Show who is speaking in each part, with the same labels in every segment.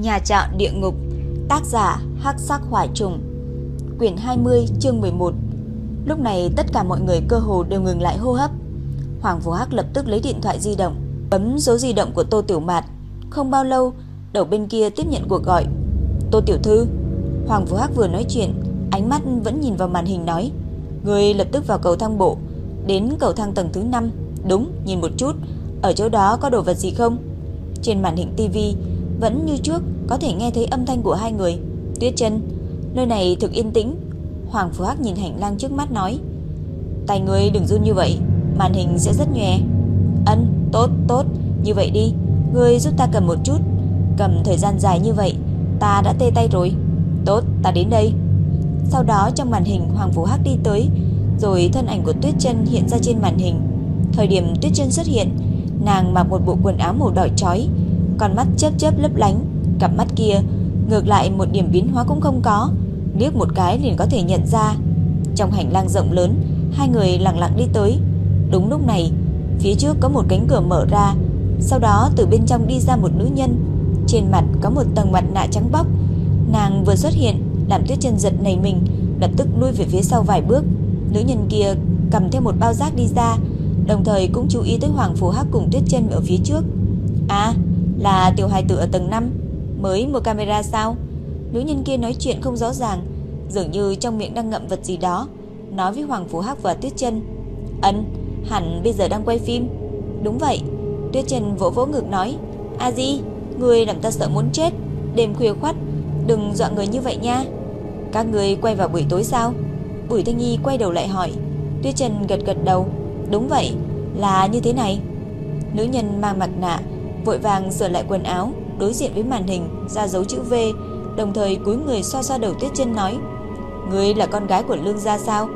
Speaker 1: Nhà trọ địa ngục Tác giả Hắc Sắc Hỏa Trùng Quyển 20 chương 11 Lúc này tất cả mọi người cơ hồ đều ngừng lại hô hấp. Hoàng Vũ Hắc lập tức lấy điện thoại di động Bấm số di động của Tô Tiểu Mạt. Không bao lâu Đầu bên kia tiếp nhận cuộc gọi. Tô Tiểu Thư. Hoàng Vũ Hắc vừa nói chuyện Ánh mắt vẫn nhìn vào màn hình nói Người lập tức vào cầu thang bộ Đến cầu thang tầng thứ 5 Đúng, nhìn một chút Ở chỗ đó có đồ vật gì không? Trên màn hình tivi vẫn như trước có thể nghe thấy âm thanh của hai người. Tuyết chân, nơi này thực yên tĩnh. Hoàng Phú Hắc nhìn hành lang trước mắt nói. Tay người đừng run như vậy, màn hình sẽ rất nhòe. Ân, tốt, tốt, như vậy đi, người giúp ta cầm một chút. Cầm thời gian dài như vậy, ta đã tê tay rồi. Tốt, ta đến đây. Sau đó trong màn hình Hoàng Phú Hắc đi tới, rồi thân ảnh của Tuyết Chân hiện ra trên màn hình. Thời điểm Tuyết Chân xuất hiện, nàng mặc một bộ quần áo màu đỏ chói, con mắt chớp chớp lấp lánh, cặp mắt kia ngược lại một điểm biến hóa cũng không có, liếc một cái liền có thể nhận ra. Trong hành lang rộng lớn, hai người lặng lặng đi tới. Đúng lúc này, phía trước có một cánh cửa mở ra, sau đó từ bên trong đi ra một nữ nhân, trên mặt có một tầng mặt nạ trắng bóc. Nàng vừa xuất hiện, làm Tuyết Chân giật nảy mình, lập tức lui về phía sau vài bước. Nữ nhân kia cầm theo một bao rác đi ra, đồng thời cũng chú ý tới Hoàng Phù Hắc cùng Tuyết Chân ở phía trước. À, là tiểu hài tử ở tầng 5 Mới mua camera sao? Nữ nhân kia nói chuyện không rõ ràng, Dường như trong miệng đang ngậm vật gì đó, Nói với Hoàng Phú Hắc và Tuyết chân. Ấn, hẳn bây giờ đang quay phim. Đúng vậy, Tuyết chân vỗ vỗ ngực nói, A Di, Người làm ta sợ muốn chết, Đêm khuya khoắt, Đừng dọa người như vậy nha. Các người quay vào buổi tối sao? Bùi Thanh Nhi quay đầu lại hỏi. Tuyết chân gật gật đầu, Đúng vậy, Là như thế này. Nữ nhân mang mặt nạ vội vàng sửa lại quần áo, đối diện với màn hình, ra dấu chữ V, đồng thời cúi người xoa xoa đầu Tuyết Chân nói: "Ngươi là con gái của Lương gia sao?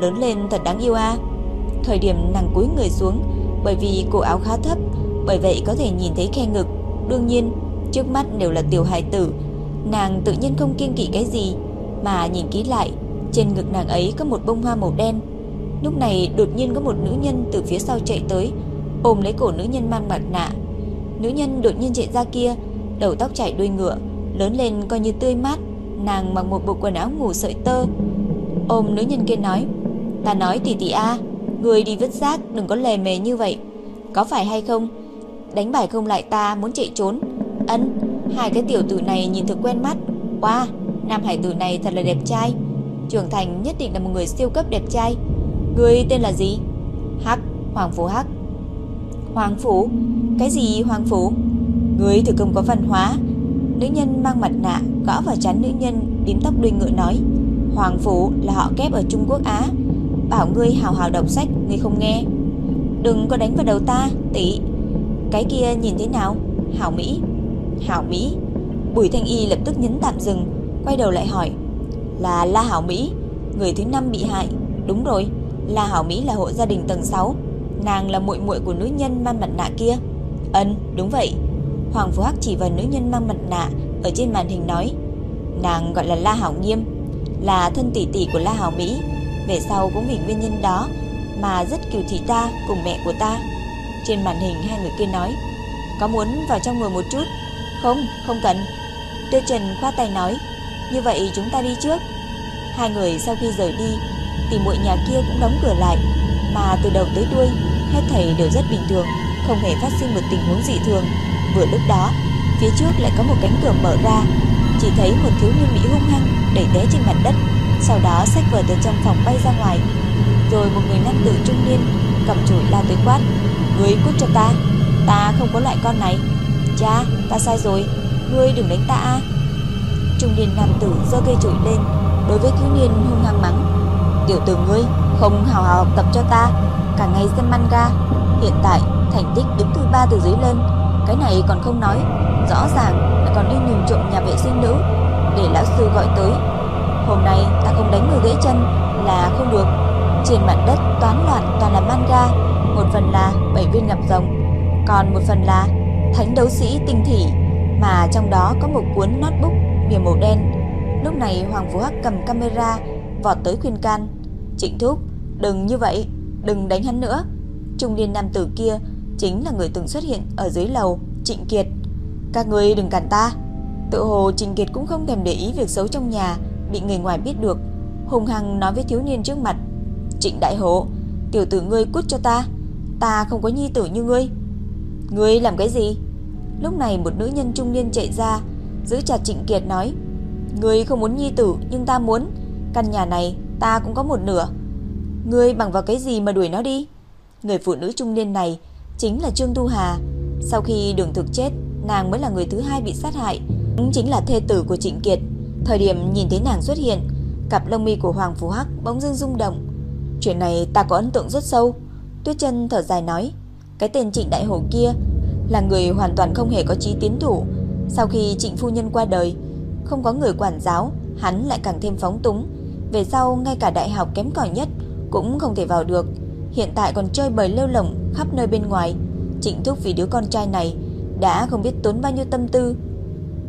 Speaker 1: Lớn lên thật đáng yêu a." Thời điểm nàng cúi người xuống, bởi vì cổ áo khá thấp, bởi vậy có thể nhìn thấy khe ngực. Đương nhiên, trước mắt đều là tiểu hài tử, nàng tự nhiên không kiêng kỵ cái gì, mà nhìn kỹ lại, trên ngực nàng ấy có một bông hoa màu đen. Lúc này đột nhiên có một nữ nhân từ phía sau chạy tới, ôm lấy cổ nữ nhân mang mặt nạ, Nữ nhân đột nhiên chạy ra kia, đầu tóc chảy đuôi ngựa, lớn lên coi như tươi mát, nàng mặc một bộ quần áo ngủ sợi tơ. Ôm nữ nhân kia nói, "Ta nói tỷ tỷ a, người đi vứt rác đừng có lề mề như vậy, có phải hay không? Đánh bài không lại ta muốn chạy trốn." ấn, hai cái tiểu tử này nhìn thực quen mắt. Wow, nam hải tử này thật là đẹp trai. Trưởng thành nhất định là một người siêu cấp đẹp trai. Người tên là gì? Hắc, Hoàng phủ Hắc. Hoàng Phủ? Cái gì Hoàng Phủ? Người thử công có văn hóa. Nữ nhân mang mặt nạ gõ vào chán nữ nhân đím tóc đuôi ngựa nói. Hoàng Phủ là họ kép ở Trung Quốc Á. Bảo ngươi hào hào đọc sách, ngươi không nghe. Đừng có đánh vào đầu ta, tỷ. Cái kia nhìn thế nào? Hảo Mỹ. Hảo Mỹ. Bùi Thanh Y lập tức nhấn tạm dừng, quay đầu lại hỏi. Là La Hảo Mỹ, người thứ năm bị hại. Đúng rồi, La Hảo Mỹ là hộ gia đình tầng 6 nàng là muội muội của nữ nhân mang mặt nạ kia. Ân, đúng vậy. Hoàng Phú Hắc chỉ vào nữ nhân mang mặt nạ ở trên màn hình nói, nàng gọi là La Hảo Nghiêm, là thân tỷ tỷ của La Hảo Mỹ, về sau cũng vì nguyên nhân đó mà rất kiều thị ta cùng mẹ của ta. Trên màn hình hai người kia nói, có muốn vào trong ngồi một chút? Không, không cần. Tuyết Trần khoa tay nói, như vậy chúng ta đi trước. Hai người sau khi rời đi, tỷ muội nhà kia cũng đóng cửa lại, mà từ đầu tới đuôi hết thảy đều rất bình thường, không hề phát sinh một tình huống dị thường. Vừa lúc đó, phía trước lại có một cánh cửa mở ra, chỉ thấy một thiếu niên mỹ hung hăng đẩy té trên mặt đất, sau đó sách vở từ trong phòng bay ra ngoài. Rồi một người nam tử trung niên cầm chổi la tới quát: "Ngươi cút cho ta, ta không có loại con này." "Cha, ta sai rồi, ngươi đừng đánh ta a." Trung niên nam tử giơ cây chổi lên, đối với thiếu niên hung hăng mắng: "Tiểu tử ngươi, không hào hào học tập cho ta, cả ngày xem manga, hiện tại thành tích đứng thứ ba từ dưới lên, cái này còn không nói, rõ ràng là còn đi nhìn trộm nhà vệ sinh nữ, để lão sư gọi tới. Hôm nay ta không đánh người gãy chân là không được. Trên mặt đất toán loạn toàn là manga, một phần là bảy viên ngọc rồng, còn một phần là thánh đấu sĩ tinh thỉ, mà trong đó có một cuốn notebook bìa màu đen. Lúc này Hoàng Vũ Hắc cầm camera vọt tới khuyên can. Trịnh Thúc, đừng như vậy, đừng đánh hắn nữa. Trung niên nam tử kia chính là người từng xuất hiện ở dưới lầu, Trịnh Kiệt. Các người đừng cản ta. Tự hồ Trịnh Kiệt cũng không thèm để ý việc xấu trong nhà bị người ngoài biết được, hùng hăng nói với thiếu niên trước mặt. Trịnh Đại Hổ, tiểu tử ngươi cút cho ta, ta không có nhi tử như ngươi. Ngươi làm cái gì? Lúc này một nữ nhân trung niên chạy ra, giữ chặt Trịnh Kiệt nói, ngươi không muốn nhi tử nhưng ta muốn, căn nhà này ta cũng có một nửa. Ngươi bằng vào cái gì mà đuổi nó đi? Người phụ nữ trung niên này chính là Trương tu Hà. Sau khi đường thực chết, nàng mới là người thứ hai bị sát hại, cũng chính là thê tử của Trịnh Kiệt. Thời điểm nhìn thấy nàng xuất hiện, cặp lông mi của Hoàng Phú Hắc bỗng dưng rung động. Chuyện này ta có ấn tượng rất sâu. Tuyết Chân thở dài nói, cái tên Trịnh Đại Hổ kia là người hoàn toàn không hề có chí tiến thủ. Sau khi Trịnh phu nhân qua đời, không có người quản giáo, hắn lại càng thêm phóng túng. Về sau ngay cả đại học kém cỏi nhất cũng không thể vào được. Hiện tại còn chơi bời lêu lỏng khắp nơi bên ngoài. Trịnh Thúc vì đứa con trai này đã không biết tốn bao nhiêu tâm tư.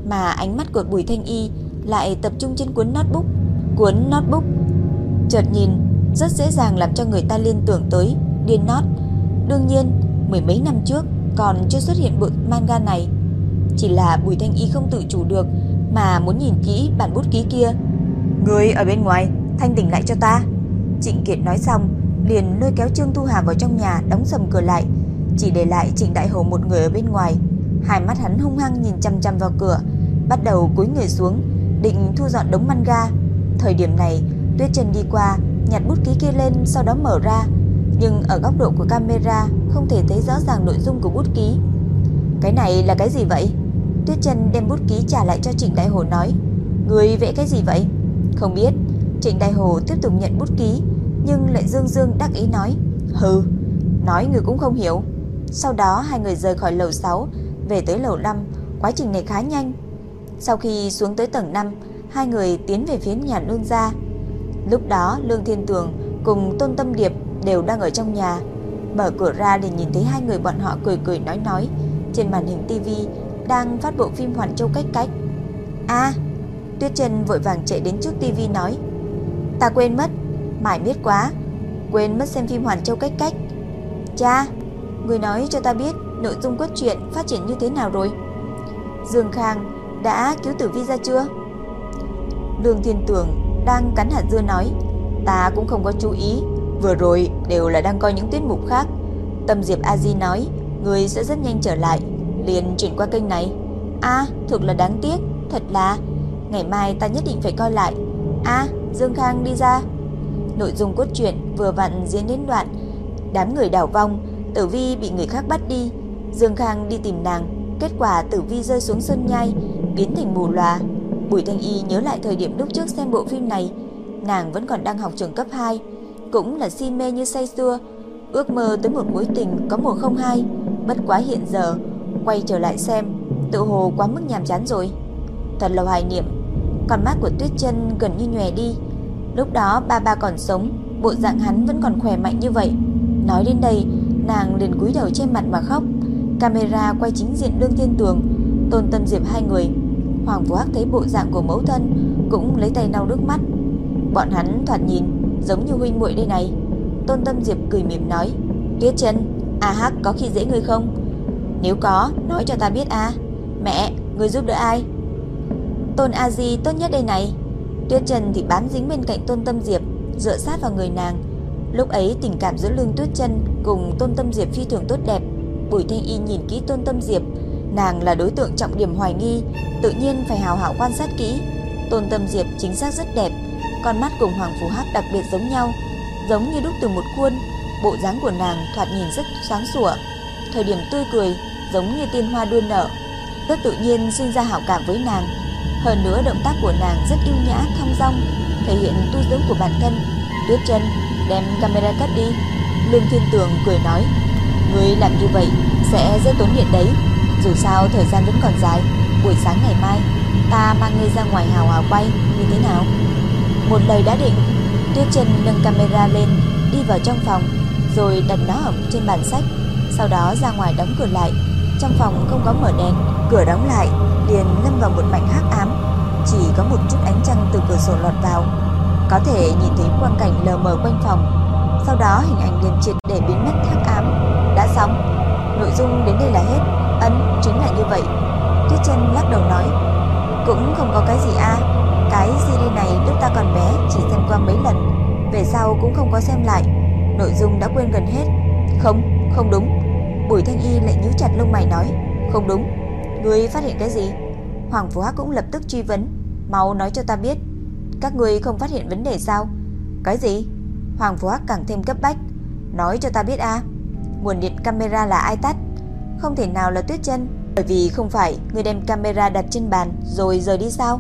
Speaker 1: Mà ánh mắt của Bùi Thanh Y lại tập trung trên cuốn notebook. Cuốn notebook chợt nhìn rất dễ dàng làm cho người ta liên tưởng tới điên nốt. Đương nhiên, mười mấy năm trước còn chưa xuất hiện bộ manga này. Chỉ là Bùi Thanh Y không tự chủ được mà muốn nhìn kỹ bản bút ký kia. Người ở bên ngoài, thanh tỉnh lại cho ta. Trịnh Kiệt nói xong, liền lôi kéo Trương thu Hà vào trong nhà đóng sầm cửa lại, chỉ để lại Trịnh Đại Hổ một người ở bên ngoài. Hai mắt hắn hung hăng nhìn chăm chăm vào cửa, bắt đầu cúi người xuống, định thu dọn đống manga. Thời điểm này, Tuyết Trần đi qua, nhặt bút ký kia lên sau đó mở ra, nhưng ở góc độ của camera không thể thấy rõ ràng nội dung của bút ký. Cái này là cái gì vậy? Tuyết Trần đem bút ký trả lại cho Trịnh Đại Hồ nói, "Người vẽ cái gì vậy?" "Không biết." Trịnh Đại Hồ tiếp tục nhận bút ký, nhưng lại dương dương đắc ý nói, "Hừ, nói người cũng không hiểu." Sau đó hai người rời khỏi lầu 6, về tới lầu 5, quá trình này khá nhanh. Sau khi xuống tới tầng 5, hai người tiến về phía nhà Lương gia. Lúc đó Lương Thiên Tường cùng Tôn Tâm Điệp đều đang ở trong nhà. Mở cửa ra để nhìn thấy hai người bọn họ cười cười nói nói. Trên màn hình tivi đang phát bộ phim Hoàn Châu Cách Cách. A, Tuyết Trần vội vàng chạy đến trước tivi nói: "Ta quên mất, mải biết quá, quên mất xem phim Hoàn Châu Cách Cách." "Cha, người nói cho ta biết nội dung cốt truyện phát triển như thế nào rồi?" Dương Khang đã cứu Tử Vi ra chưa? Lương Thiên Tường đang cắn hạt dưa nói, "Ta cũng không có chú ý, vừa rồi đều là đang coi những tiết mục khác." Tâm Diệp A Di nói, "Người sẽ rất nhanh trở lại." liền chuyển qua kênh này. A, à, thực là đáng tiếc, thật là ngày mai ta nhất định phải coi lại. A, à, Dương Khang đi ra. Nội dung cốt truyện vừa vặn diễn đến đoạn đám người đảo vong, Tử Vi bị người khác bắt đi, Dương Khang đi tìm nàng, kết quả Tử Vi rơi xuống sân nhai, biến thành mù lòa. Bùi Thanh Y nhớ lại thời điểm lúc trước xem bộ phim này, nàng vẫn còn đang học trường cấp 2, cũng là si mê như say xưa, ước mơ tới một mối tình có mùa không hai, bất quá hiện giờ quay trở lại xem, tự hồ quá mức nhàm chán rồi. Thật là hoài niệm, con mắt của Tuyết Chân gần như nhòe đi. Lúc đó ba ba còn sống, bộ dạng hắn vẫn còn khỏe mạnh như vậy. Nói đến đây, nàng liền cúi đầu trên mặt mà khóc. Camera quay chính diện đương Thiên Tường, Tôn Tâm Diệp hai người. Hoàng Vũ Hắc thấy bộ dạng của mẫu thân, cũng lấy tay lau nước mắt. Bọn hắn thoạt nhìn giống như huynh muội đây này. Tôn Tâm Diệp cười mỉm nói: "Tuyết Chân, A Hắc có khi dễ ngươi không?" Nếu có, nói cho ta biết a. Mẹ, người giúp đỡ ai? Tôn A Di tốt nhất đây này. Tuyết Trần thì bám dính bên cạnh Tôn Tâm Diệp, dựa sát vào người nàng. Lúc ấy tình cảm giữa Lương Tuyết Trần cùng Tôn Tâm Diệp phi thường tốt đẹp. Bùi Thanh Y nhìn kỹ Tôn Tâm Diệp, nàng là đối tượng trọng điểm hoài nghi, tự nhiên phải hào hảo quan sát kỹ. Tôn Tâm Diệp chính xác rất đẹp, con mắt cùng Hoàng Phù Hắc đặc biệt giống nhau, giống như đúc từ một khuôn, bộ dáng của nàng thoạt nhìn rất sáng sủa, thời điểm tươi cười giống như tiên hoa đua nở, rất tự nhiên sinh ra hảo cảm với nàng. Hơn nữa động tác của nàng rất yêu nhã, thong dong, thể hiện tu dưỡng của bản thân. Tuyết chân đem camera cắt đi. Lương Thiên Tường cười nói, ngươi làm như vậy sẽ rất tốn điện đấy. Dù sao thời gian vẫn còn dài, buổi sáng ngày mai ta mang ngươi ra ngoài hào hào quay như thế nào? Một lời đã định, Tuyết chân nâng camera lên, đi vào trong phòng, rồi đặt nó ở trên bàn sách, sau đó ra ngoài đóng cửa lại. Trong phòng không có mở đèn, cửa đóng lại, liền lâm vào một mảnh hắc ám, chỉ có một chút ánh trăng từ cửa sổ lọt vào, có thể nhìn thấy quang cảnh lờ mờ quanh phòng. Sau đó hình ảnh liền triệt để biến mất hắc ám. Đã xong, nội dung đến đây là hết. Ấn chính là như vậy. Tuyết Chân lắc đầu nói, Cũng không có cái gì a. Cái CD này lúc ta còn bé chỉ xem qua mấy lần. Về sau cũng không có xem lại. Nội dung đã quên gần hết. Không, không đúng. Bùi Thanh Y lại nhíu chặt lông mày nói Không đúng, ngươi phát hiện cái gì? Hoàng Phú Hắc cũng lập tức truy vấn. Mau nói cho ta biết, Các ngươi không phát hiện vấn đề sao? Cái gì? Hoàng Phú Hắc càng thêm cấp bách. Nói cho ta biết a, Nguồn điện camera là ai tắt? Không thể nào là tuyết chân, Bởi vì không phải người đem camera đặt trên bàn Rồi rời đi sao?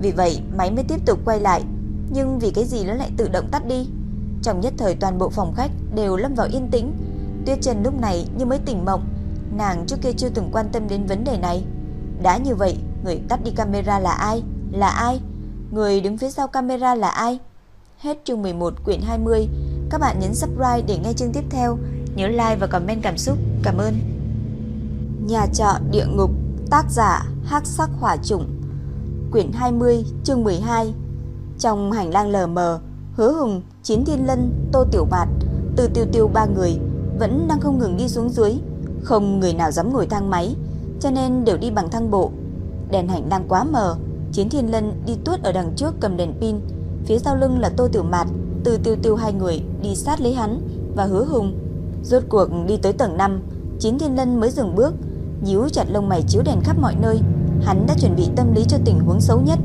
Speaker 1: Vì vậy, máy mới tiếp tục quay lại. Nhưng vì cái gì nó lại tự động tắt đi? Trong nhất thời toàn bộ phòng khách Đều lâm vào yên tĩnh. Tuyết chân lúc này như mới tỉnh mộng Nàng trước kia chưa từng quan tâm đến vấn đề này. Đã như vậy Người tắt đi camera là ai? Là ai? Người đứng phía sau camera là ai? Hết chương 11 quyển 20 Các bạn nhấn subscribe để nghe chương tiếp theo. Nhớ like và comment cảm xúc. Cảm ơn. Nhà trọ địa ngục Tác giả hắc sắc hỏa chủng Quyển 20 chương 12 Trong hành lang lờ mờ Hứa Hùng, Chiến Thiên Lân, Tô Tiểu Bạt Từ tiêu tiêu ba người Vẫn đang không ngừng đi xuống dưới. Không người nào dám ngồi thang máy, Cho nên đều đi bằng thang bộ. Đèn hành lang quá mờ, Chiến Thiên Lân đi tuốt ở đằng trước cầm đèn pin. Phía sau lưng là Tô Tiểu Mạt, Từ tiêu tiêu hai người đi sát lấy hắn Và hứa hùng. Rốt cuộc đi tới tầng 5 Chiến Thiên Lân mới dừng bước, Nhíu chặt lông mày chiếu đèn khắp mọi nơi. Hắn đã chuẩn bị tâm lý cho tình huống xấu nhất,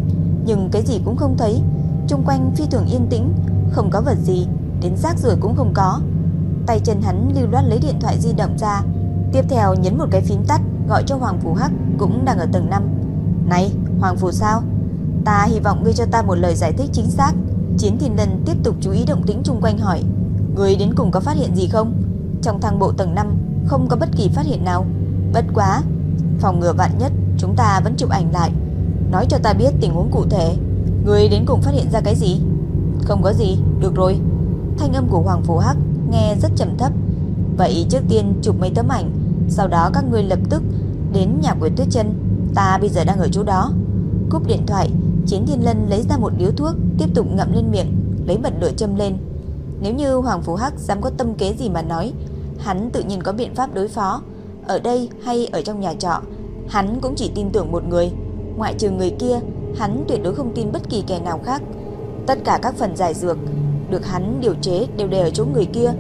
Speaker 1: Nhưng cái gì cũng không thấy. Xung quanh phi thường yên tĩnh, Không có vật gì, Đến rác rưởi cũng không có. Tay chân hắn lưu loát lấy điện thoại di động ra Tiếp theo nhấn một cái phím tắt, Gọi cho Hoàng Phủ Hắc, cũng đang ở tầng 5 Này, Hoàng Phủ sao? Ta hy vọng ngươi cho ta một lời giải thích chính xác. Chiến Thiên Lân tiếp tục chú ý động tĩnh chung quanh hỏi, Ngươi đến cùng có phát hiện gì không? Trong thang bộ tầng 5 Không có bất kỳ phát hiện nào. Bất quá, Phòng ngừa vạn nhất, Chúng ta vẫn chụp ảnh lại. Nói cho ta biết tình huống cụ thể. Ngươi đến cùng phát hiện ra cái gì? Không có gì, Được rồi. Thanh âm của Hoàng Phủ Hắc Nghe rất trầm thấp. Vậy trước tiên chụp mấy tấm ảnh sau đó các ngươi lập tức Đến nhà của Tuyết chân. Ta bây giờ đang ở chỗ đó. Cúp điện thoại, Chiến Thiên Lân lấy ra một điếu thuốc, Tiếp tục ngậm lên miệng, Lấy bật lửa châm lên. Nếu như Hoàng Phú Hắc dám có tâm kế gì mà nói, Hắn tự nhiên có biện pháp đối phó. Ở đây hay ở trong nhà trọ, Hắn cũng chỉ tin tưởng một người. Ngoại trừ người kia, Hắn tuyệt đối không tin bất kỳ kẻ nào khác. Tất cả các phần giải dược Được hắn điều chế đều đều ở chỗ người kia.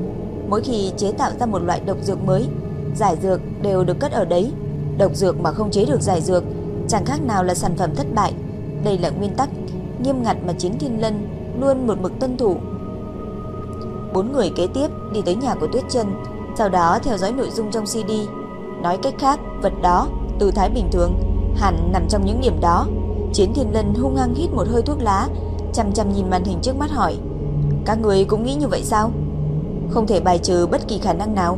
Speaker 1: Mỗi khi chế tạo ra một loại độc dược mới Giải dược đều được cất ở đấy. Độc dược mà không chế được giải dược Chẳng khác nào là sản phẩm thất bại. Đây là nguyên tắc nghiêm ngặt mà Chiến Thiên Lân luôn một mực tuân thủ. Bốn người kế tiếp đi tới nhà của Tuyết Trân Sau đó theo dõi nội dung trong CD Nói cách khác, vật đó, tư thái bình thường Hẳn nằm trong những điểm đó. Chiến Thiên Lân hung hăng hít một hơi thuốc lá Chăm chăm nhìn màn hình trước mắt hỏi Các người cũng nghĩ như vậy sao? Không thể bài trừ bất kỳ khả năng nào.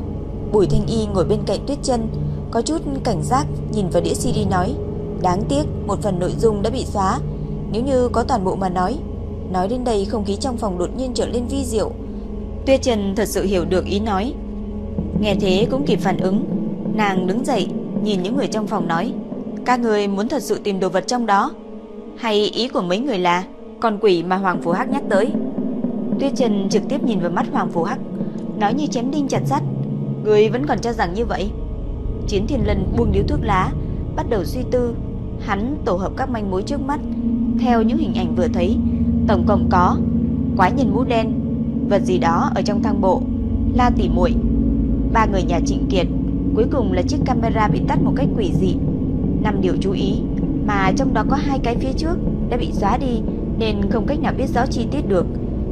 Speaker 1: Bùi Thanh Y ngồi bên cạnh Tuyết Chân, Có chút cảnh giác nhìn vào đĩa CD nói Đáng tiếc một phần nội dung đã bị xóa. Nếu như có toàn bộ mà nói Nói đến đây không khí trong phòng đột nhiên trở lên vi diệu. Tuyết Trần thật sự hiểu được ý nói. Nghe thế cũng kịp phản ứng. Nàng đứng dậy Nhìn những người trong phòng nói Các người muốn thật sự tìm đồ vật trong đó? Hay ý của mấy người là Con quỷ mà Hoàng Phú Hắc nhắc tới? Tuyết Trần trực tiếp nhìn vào mắt Hoàng Phú Hắc Nói như chém đinh chặt sắt. Người vẫn còn cho rằng như vậy. Chiến Thiên Lân buông điếu thuốc lá, Bắt đầu suy tư. Hắn tổ hợp các manh mối trước mắt. Theo những hình ảnh vừa thấy, Tổng cộng có Quái nhân mũ đen, Vật gì đó ở trong thang bộ, La tỉ muội, Ba người nhà Trịnh Kiệt. Cuối cùng là chiếc camera bị tắt một cách quỷ dị. Năm điều chú ý, Mà trong đó có hai cái phía trước Đã bị xóa đi, Nên không cách nào biết rõ chi tiết được.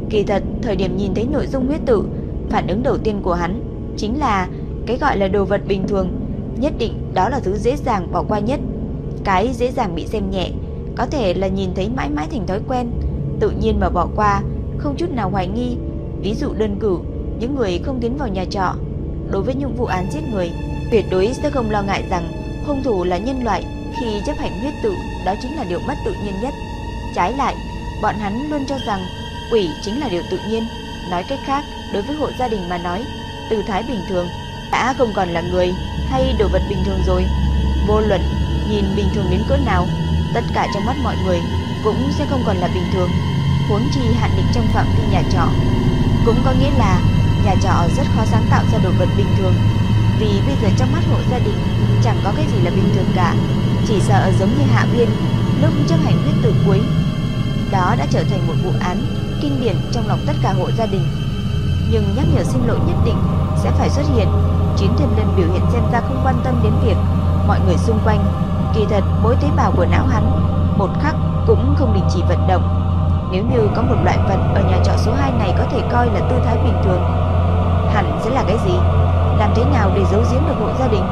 Speaker 1: Kỳ thật, thời điểm nhìn thấy nội dung huyết tự, Phản ứng đầu tiên của hắn Chính là cái gọi là đồ vật bình thường, Nhất định đó là thứ dễ dàng bỏ qua nhất. Cái dễ dàng bị xem nhẹ, Có thể là nhìn thấy mãi mãi thành thói quen, Tự nhiên mà bỏ qua, Không chút nào hoài nghi. Ví dụ đơn cử, Những người không tiến vào nhà trọ, Đối với những vụ án giết người, Tuyệt đối sẽ không lo ngại rằng hung thủ là nhân loại Khi chấp hành huyết tự, Đó chính là điều mất tự nhiên nhất. Trái lại, Bọn hắn luôn cho rằng Quỷ chính là điều tự nhiên. Nói cách khác, Đối với hộ gia đình mà nói từ thái bình thường. Đã không còn là người Hay đồ vật bình thường rồi. Vô luận Nhìn bình thường đến cỡ nào, Tất cả trong mắt mọi người Cũng sẽ không còn là bình thường. Huống chi hạn định trong phạm vi nhà trọ. Cũng có nghĩa là Nhà trọ rất khó sáng tạo ra đồ vật bình thường. Vì bây giờ trong mắt hộ gia đình Chẳng có cái gì là bình thường cả. Chỉ sợ giống như hạ viên lúc chấp hành huyết tử cuối. Đó đã trở thành một vụ án kinh điển trong lòng tất cả hộ gia đình. Nhưng nhắc nhở xin lỗi nhất định sẽ phải xuất hiện. Chín thiên linh biểu hiện xem ra không quan tâm đến việc mọi người xung quanh. Kỳ thật mỗi tế bào của não hắn một khắc cũng không đình chỉ vận động. Nếu như có một loại vật ở nhà trọ số 2 này có thể coi là tư thái bình thường, hẳn sẽ là cái gì? Làm thế nào để giấu giếm được hộ gia đình,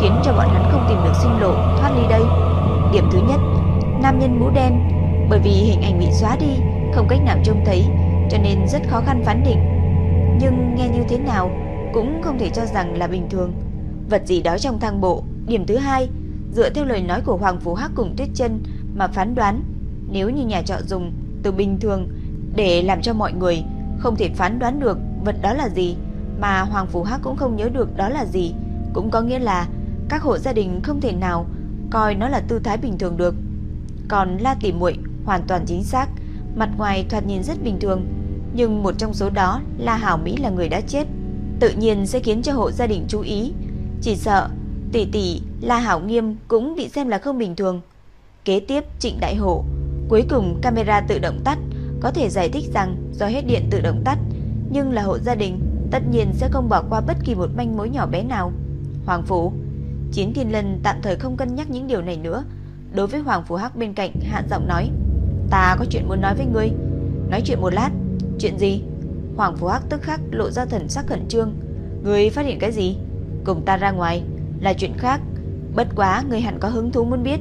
Speaker 1: khiến cho bọn hắn không tìm được sinh lộ thoát ly đây? Điểm thứ nhất, nam nhân mũ đen, bởi vì hình ảnh bị xóa đi, không cách nào trông thấy, cho nên rất khó khăn phán định. Nhưng nghe như thế nào cũng không thể cho rằng là bình thường. Vật gì đó trong thang bộ. Điểm thứ hai, dựa theo lời nói của Hoàng Phú Hắc cùng Tuyết Chân mà phán đoán, nếu như nhà trọ dùng từ bình thường để làm cho mọi người không thể phán đoán được vật đó là gì, mà Hoàng Phú Hắc cũng không nhớ được đó là gì, cũng có nghĩa là các hộ gia đình không thể nào coi nó là tư thái bình thường được. Còn La Tỷ Muội hoàn toàn chính xác, mặt ngoài thoạt nhìn rất bình thường, nhưng một trong số đó là Hảo Mỹ là người đã chết, tự nhiên sẽ khiến cho hộ gia đình chú ý, chỉ sợ tỷ tỷ La Hảo Nghiêm cũng bị xem là không bình thường. Kế tiếp Trịnh Đại Hổ, cuối cùng camera tự động tắt, có thể giải thích rằng do hết điện tự động tắt, nhưng là hộ gia đình, tất nhiên sẽ không bỏ qua bất kỳ một manh mối nhỏ bé nào. Hoàng phủ, Chiến Thiên Lân tạm thời không cân nhắc những điều này nữa, đối với Hoàng phủ Hắc bên cạnh hạ giọng nói: "Ta có chuyện muốn nói với ngươi." Nói chuyện một lát, "Chuyện gì?" Hoàng Phú Hắc tức khắc lộ ra thần sắc khẩn trương. người phát hiện cái gì?" "Cùng ta ra ngoài." "Là chuyện khác, bất quá người hẳn có hứng thú muốn biết."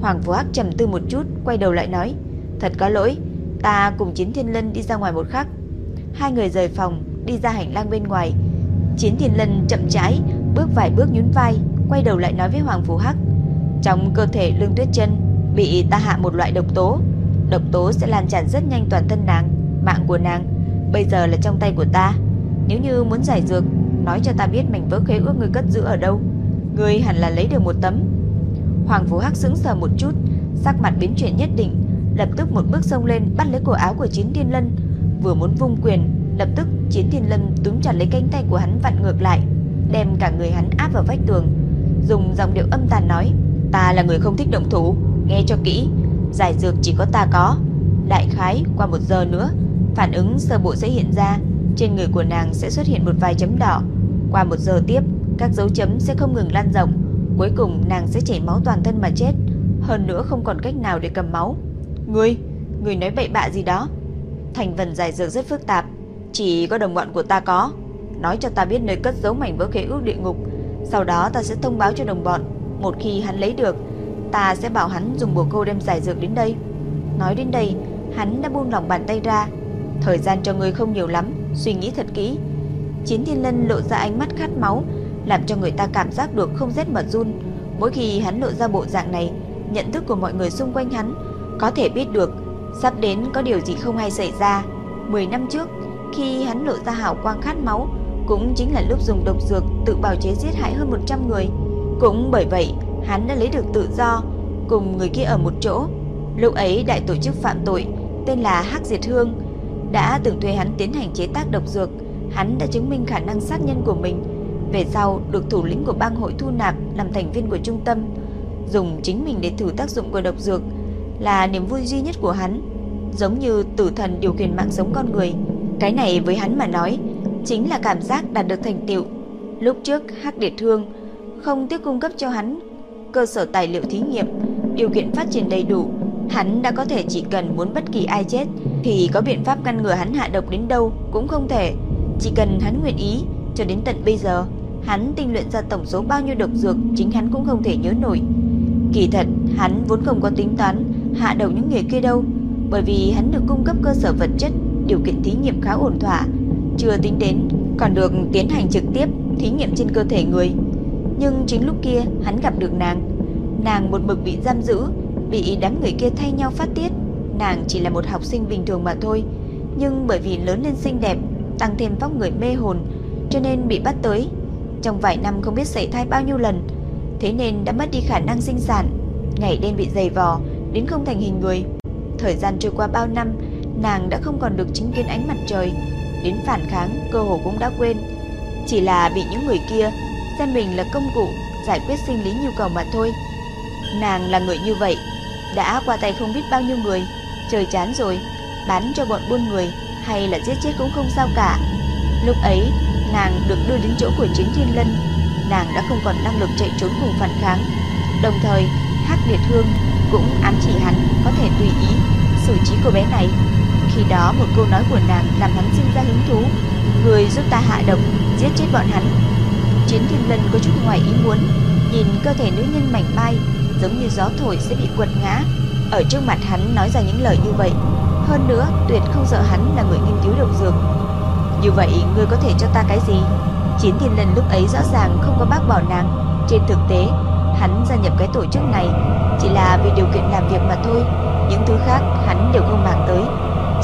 Speaker 1: Hoàng Phú Hắc trầm tư một chút, quay đầu lại nói: "Thật có lỗi, ta cùng Chiến Thiên Lân đi ra ngoài một khắc." Hai người rời phòng, đi ra hành lang bên ngoài. Chiến Thiên Lân chậm rãi bước vài bước nhún vai, quay đầu lại nói với Hoàng Phú Hắc: "Trong cơ thể Lương Tuyết Chân bị ta hạ một loại độc tố, độc tố sẽ lan tràn rất nhanh toàn thân nàng, mạng của nàng bây giờ là trong tay của ta. Nếu như muốn giải dược, nói cho ta biết mảnh vỡ khế ước ngươi cất giữ ở đâu, ngươi hẳn là lấy được một tấm." Hoàng Vũ Hắc sững sờ một chút, sắc mặt biến chuyển nhất định, lập tức một bước xông lên bắt lấy cổ áo của Chiến Thiên Lân, vừa muốn vung quyền, lập tức Chiến Thiên Lân túm chặt lấy cánh tay của hắn vặn ngược lại, đem cả người hắn áp vào vách tường, dùng giọng điệu âm tàn nói: "Ta là người không thích động thủ, nghe cho kỹ, giải dược chỉ có ta có. Đại khái qua một giờ nữa, phản ứng sơ bộ sẽ hiện ra, trên người của nàng sẽ xuất hiện một vài chấm đỏ. Qua một giờ tiếp, các dấu chấm sẽ không ngừng lan rộng." Cuối cùng nàng sẽ chảy máu toàn thân mà chết. Hơn nữa không còn cách nào để cầm máu. Ngươi, ngươi nói bậy bạ gì đó? Thành phần giải dược rất phức tạp. Chỉ có đồng bọn của ta có. Nói cho ta biết nơi cất giấu mảnh vỡ khế ước địa ngục. Sau đó ta sẽ thông báo cho đồng bọn. Một khi hắn lấy được Ta sẽ bảo hắn dùng bùa cô đem giải dược đến đây. Nói đến đây Hắn đã buông lòng bàn tay ra. Thời gian cho ngươi không nhiều lắm Suy nghĩ thật kỹ Chiến thiên lân lộ ra ánh mắt khát máu làm cho người ta cảm giác được không rét mà run. Mỗi khi hắn lộ ra bộ dạng này, nhận thức của mọi người xung quanh hắn có thể biết được sắp đến có điều gì không hay xảy ra. 10 năm trước, khi hắn lộ ra hào quang khát máu, cũng chính là lúc dùng độc dược tự bào chế giết hại hơn 100 người. Cũng bởi vậy, hắn đã lấy được tự do, cùng người kia ở một chỗ. Lúc ấy đại tổ chức phạm tội tên là Hắc Diệt Hương đã từng thuê hắn tiến hành chế tác độc dược, hắn đã chứng minh khả năng sát nhân của mình về sau được thủ lĩnh của bang hội thu nạp làm thành viên của trung tâm, dùng chính mình để thử tác dụng của độc dược là niềm vui duy nhất của hắn, giống như tử thần điều khiển mạng sống con người. Cái này với hắn mà nói, chính là cảm giác đạt được thành tựu. Lúc trước Hắc Điệt Thương không tiếc cung cấp cho hắn cơ sở tài liệu thí nghiệm, điều kiện phát triển đầy đủ, hắn đã có thể chỉ cần muốn bất kỳ ai chết thì có biện pháp ngăn ngừa hắn hạ độc đến đâu cũng không thể, chỉ cần hắn nguyện ý cho đến tận bây giờ, hắn tinh luyện ra tổng số bao nhiêu độc dược chính hắn cũng không thể nhớ nổi. Kỳ thật, hắn vốn không có tính toán hạ độc những người kia đâu, bởi vì hắn được cung cấp cơ sở vật chất, điều kiện thí nghiệm khá ổn thỏa, chưa tính đến còn được tiến hành trực tiếp thí nghiệm trên cơ thể người. Nhưng chính lúc kia hắn gặp được nàng, nàng một mực bị giam giữ, bị đám người kia thay nhau phát tiết. Nàng chỉ là một học sinh bình thường mà thôi, nhưng bởi vì lớn lên xinh đẹp, tăng thêm vóc người mê hồn, cho nên bị bắt tới. Trong vài năm không biết sảy thai bao nhiêu lần, thế nên đã mất đi khả năng sinh sản, ngày đêm bị dày vò đến không thành hình người. Thời gian trôi qua bao năm, nàng đã không còn được chứng kiến ánh mặt trời, đến phản kháng cơ hồ cũng đã quên, chỉ là bị những người kia xem mình là công cụ giải quyết sinh lý nhu cầu mà thôi. Nàng là người như vậy, đã qua tay không biết bao nhiêu người, trời chán rồi, bán cho bọn buôn người hay là giết chết cũng không sao cả. Lúc ấy, nàng được đưa đến chỗ của chính thiên lân, nàng đã không còn năng lực chạy trốn cùng phản kháng. Đồng thời, Hắc Liệt Hương cũng ám chỉ hắn có thể tùy ý xử trí cô bé này. Khi đó một câu nói của nàng làm hắn sinh ra hứng thú, người giúp ta hạ độc, giết chết bọn hắn. Chiến Thiên Lân có chút ngoài ý muốn, nhìn cơ thể nữ nhân mảnh mai giống như gió thổi sẽ bị quật ngã. Ở trước mặt hắn nói ra những lời như vậy, hơn nữa tuyệt không sợ hắn là người nghiên cứu độc dược. Như vậy ngươi có thể cho ta cái gì? Chiến Thiên lần lúc ấy rõ ràng không có bác bỏ nàng, trên thực tế hắn gia nhập cái tổ chức này chỉ là vì điều kiện làm việc mà thôi, những thứ khác hắn đều không màng tới.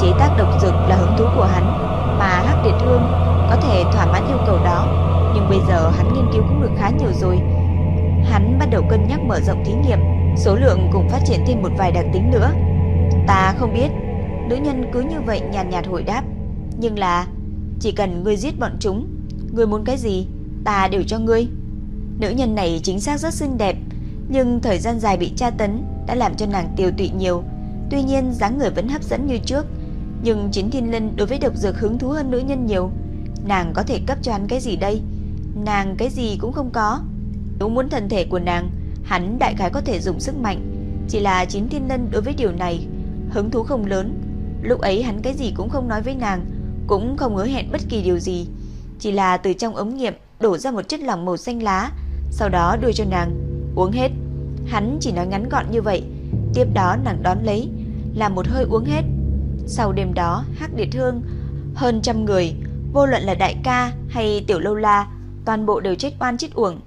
Speaker 1: Chế tác độc dược là hứng thú của hắn, mà Hắc Điệt Hương có thể thỏa mãn yêu cầu đó, nhưng bây giờ hắn nghiên cứu cũng được khá nhiều rồi. Hắn bắt đầu cân nhắc mở rộng thí nghiệm, số lượng cũng phát triển thêm một vài đặc tính nữa. Ta không biết, nữ nhân cứ như vậy nhàn nhạt, nhạt hồi đáp, nhưng là chỉ cần ngươi giết bọn chúng, ngươi muốn cái gì, ta đều cho ngươi. Nữ nhân này chính xác rất xinh đẹp, nhưng thời gian dài bị tra tấn đã làm cho nàng tiêu tụy nhiều. Tuy nhiên dáng người vẫn hấp dẫn như trước, nhưng chính Thiên Linh đối với độc dược hứng thú hơn nữ nhân nhiều. Nàng có thể cấp cho hắn cái gì đây? Nàng cái gì cũng không có. Nếu muốn thân thể của nàng, hắn đại khái có thể dùng sức mạnh. Chỉ là chín Thiên nhân đối với điều này hứng thú không lớn. Lúc ấy hắn cái gì cũng không nói với nàng, cũng không hứa hẹn bất kỳ điều gì. Chỉ là từ trong ống nghiệm đổ ra một chất lỏng màu xanh lá, sau đó đưa cho nàng, uống hết. Hắn chỉ nói ngắn gọn như vậy, tiếp đó nàng đón lấy, làm một hơi uống hết. Sau đêm đó, Hắc Điệt Hương hơn trăm người, vô luận là đại ca hay tiểu lâu la, toàn bộ đều chết oan chết uổng.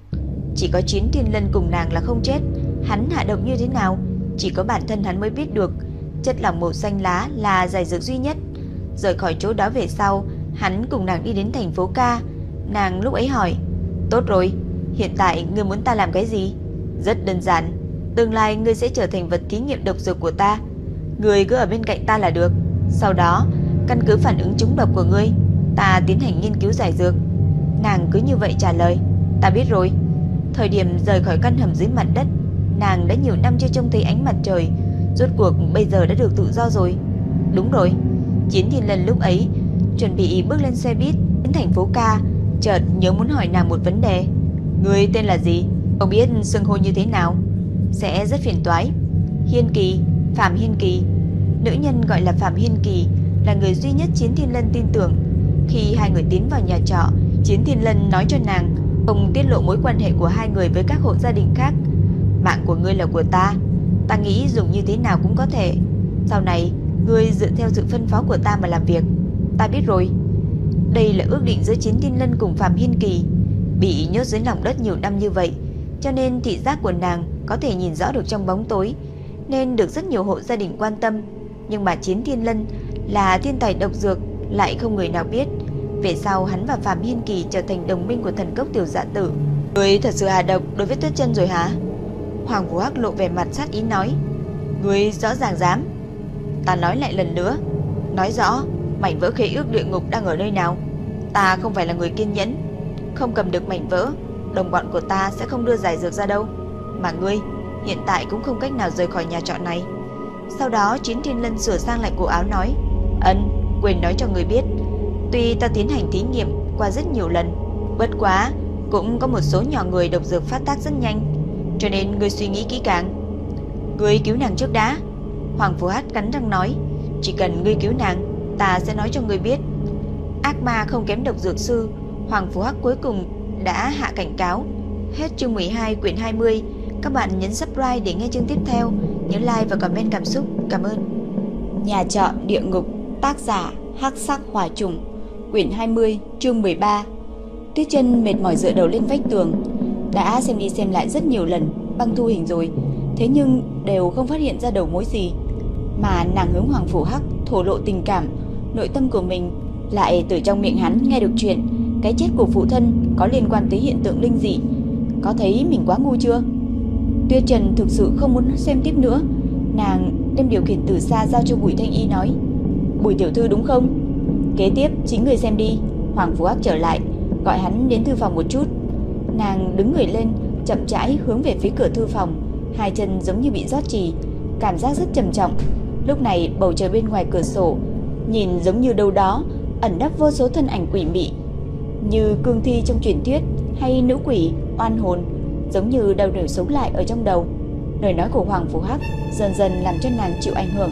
Speaker 1: Chỉ có chín Thiên Lân cùng nàng là không chết, hắn hạ độc như thế nào, chỉ có bản thân hắn mới biết được. Chất lỏng màu xanh lá là giải dược duy nhất. Rời khỏi chỗ đó về sau, hắn cùng nàng đi đến thành phố ca. Nàng lúc ấy hỏi, "Tốt rồi, hiện tại ngươi muốn ta làm cái gì?" "Rất đơn giản, tương lai ngươi sẽ trở thành vật thí nghiệm độc dược của ta. Ngươi cứ ở bên cạnh ta là được." Sau đó, căn cứ phản ứng trúng độc của ngươi, ta tiến hành nghiên cứu giải dược. Nàng cứ như vậy trả lời, ta biết rồi. Thời điểm rời khỏi căn hầm dưới mặt đất, nàng đã nhiều năm chưa trông thấy ánh mặt trời, rốt cuộc bây giờ đã được tự do rồi. Đúng rồi, Chiến Thiên Lần lúc ấy chuẩn bị bước lên xe buýt đến thành phố ca, chợt nhớ muốn hỏi nàng một vấn đề. Người tên là gì? Không biết xưng hô như thế nào? Sẽ rất phiền toái. Hiên Kỳ, Phạm Hiên Kỳ. Nữ nhân gọi là Phạm Hiên Kỳ là người duy nhất Chiến Thiên Lân tin tưởng. Khi hai người tiến vào nhà trọ, Chiến Thiên Lân nói cho nàng không tiết lộ mối quan hệ của hai người với các hộ gia đình khác. Mạng của ngươi là của ta, ta nghĩ dùng như thế nào cũng có thể. Sau này, ngươi dựa theo sự phân phó của ta mà làm việc. Ta biết rồi. Đây là ước định giữa Chiến Thiên Lân cùng Phạm Hiên Kỳ. Bị nhốt dưới lòng đất nhiều năm như vậy, cho nên thị giác của nàng có thể nhìn rõ được trong bóng tối, nên được rất nhiều hộ gia đình quan tâm nhưng mà Chiến Thiên Lân là thiên tài độc dược lại không người nào biết. Về sau hắn và Phạm Hiên Kỳ trở thành đồng minh của thần cốc tiểu dạ tử. Ngươi thật sự hà độc đối với Tuyết Chân rồi hả? Hoàng Vũ Hắc lộ vẻ mặt sát ý nói. Ngươi rõ ràng dám. Ta nói lại lần nữa, nói rõ mảnh vỡ khế ước địa ngục đang ở nơi nào. Ta không phải là người kiên nhẫn, không cầm được mảnh vỡ, đồng bọn của ta sẽ không đưa giải dược ra đâu. Mà ngươi hiện tại cũng không cách nào rời khỏi nhà trọ này. Sau đó Chiến Thiên Lân sửa sang lại cổ áo nói Ân, quên nói cho người biết Tuy ta tiến hành thí nghiệm qua rất nhiều lần Bất quá Cũng có một số nhỏ người độc dược phát tác rất nhanh Cho nên người suy nghĩ kỹ càng Người cứu nàng trước đã Hoàng Phù Hát cắn răng nói Chỉ cần ngươi cứu nàng Ta sẽ nói cho ngươi biết Ác ma không kém độc dược sư Hoàng Phù Hắc cuối cùng đã hạ cảnh cáo Hết chương 12 quyển 20 Các bạn nhấn subscribe để nghe chương tiếp theo Nhớ like và comment cảm xúc. Cảm ơn. Nhà trọ địa ngục, tác giả Hắc Sắc Hỏa Trùng, quyển 20, chương 13. Tuyết Chân mệt mỏi dựa đầu lên vách tường, đã xem đi xem lại rất nhiều lần băng thu hình rồi, thế nhưng đều không phát hiện ra đầu mối gì. Mà nàng hướng Hoàng phủ Hắc thổ lộ tình cảm, nội tâm của mình lại từ trong miệng hắn nghe được chuyện cái chết của phụ thân có liên quan tới hiện tượng linh dị. Có thấy mình quá ngu chưa? Tuyết Trần thực sự không muốn xem tiếp nữa Nàng đem điều khiển từ xa giao cho Bùi Thanh Y nói Bùi tiểu thư đúng không? Kế tiếp chính người xem đi Hoàng Phú Ác trở lại Gọi hắn đến thư phòng một chút Nàng đứng người lên chậm rãi hướng về phía cửa thư phòng Hai chân giống như bị rót trì cảm giác rất trầm trọng. Lúc này bầu trời bên ngoài cửa sổ nhìn giống như đâu đó ẩn đắp vô số thân ảnh quỷ mị, như cương thi trong truyền thuyết hay nữ quỷ, oan hồn, giống như đầu đều sống lại ở trong đầu. Lời nói của Hoàng Phú Hắc dần dần làm cho nàng chịu ảnh hưởng.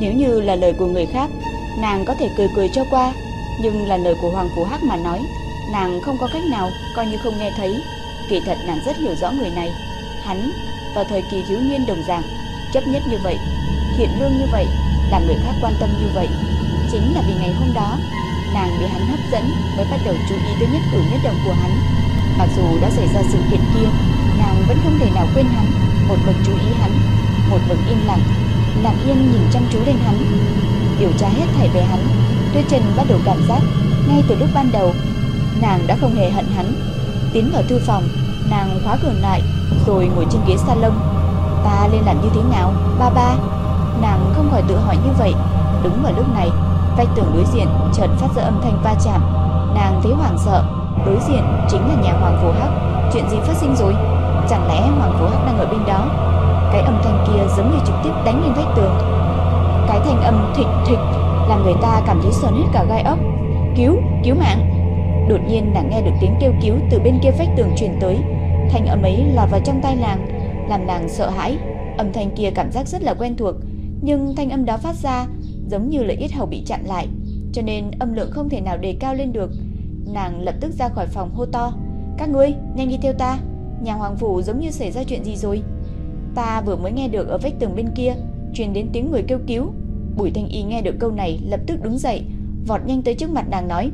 Speaker 1: Nếu như là lời của người khác, nàng có thể cười cười cho qua, nhưng là lời của Hoàng Phú Hắc mà nói, nàng không có cách nào coi như không nghe thấy. Kỳ thật nàng rất hiểu rõ người này, hắn vào thời kỳ thiếu niên đồng dạng, chấp nhất như vậy, thiện lương như vậy, làm người khác quan tâm như vậy, chính là vì ngày hôm đó nàng bị hắn hấp dẫn mới bắt đầu chú ý tới nhất cử nhất động của hắn. Mặc dù đã xảy ra sự kiện kia, nàng vẫn không thể nào quên hắn, một mực chú ý hắn, một mực im lặng, lặng yên nhìn chăm chú lên hắn, điều tra hết thảy về hắn. Tuyết Trần bắt đầu cảm giác ngay từ lúc ban đầu, nàng đã không hề hận hắn. Tiến vào thư phòng, nàng khóa cửa lại, rồi ngồi trên ghế salon. Ta nên làm như thế nào, ba ba? Nàng không khỏi tự hỏi như vậy. Đúng vào lúc này, vách tường đối diện chợt phát ra âm thanh va chạm. Nàng thấy hoảng sợ, đối diện chính là nhà Hoàng vũ Hắc. Chuyện gì phát sinh rồi? Chẳng lẽ Hoàng vũ Hắc đang ở bên đó? Cái âm thanh kia giống như trực tiếp đánh lên vách tường. Cái thanh âm thịch thịch làm người ta cảm thấy sờn hết cả gai ốc. Cứu, cứu mạng! Đột nhiên nàng nghe được tiếng kêu cứu từ bên kia vách tường truyền tới. Thanh âm ấy lọt vào trong tai nàng, làm nàng sợ hãi. Âm thanh kia cảm giác rất là quen thuộc, nhưng thanh âm đó phát ra giống như là yết hầu bị chặn lại, cho nên âm lượng không thể nào đề cao lên được. Nàng lập tức ra khỏi phòng hô to: "Các ngươi, nhanh đi theo ta, nhà hoàng phủ giống như xảy ra chuyện gì rồi?" Ta vừa mới nghe được ở vách tường bên kia truyền đến tiếng người kêu cứu. Bùi Thanh Y nghe được câu này lập tức đứng dậy, vọt nhanh tới trước mặt nàng nói: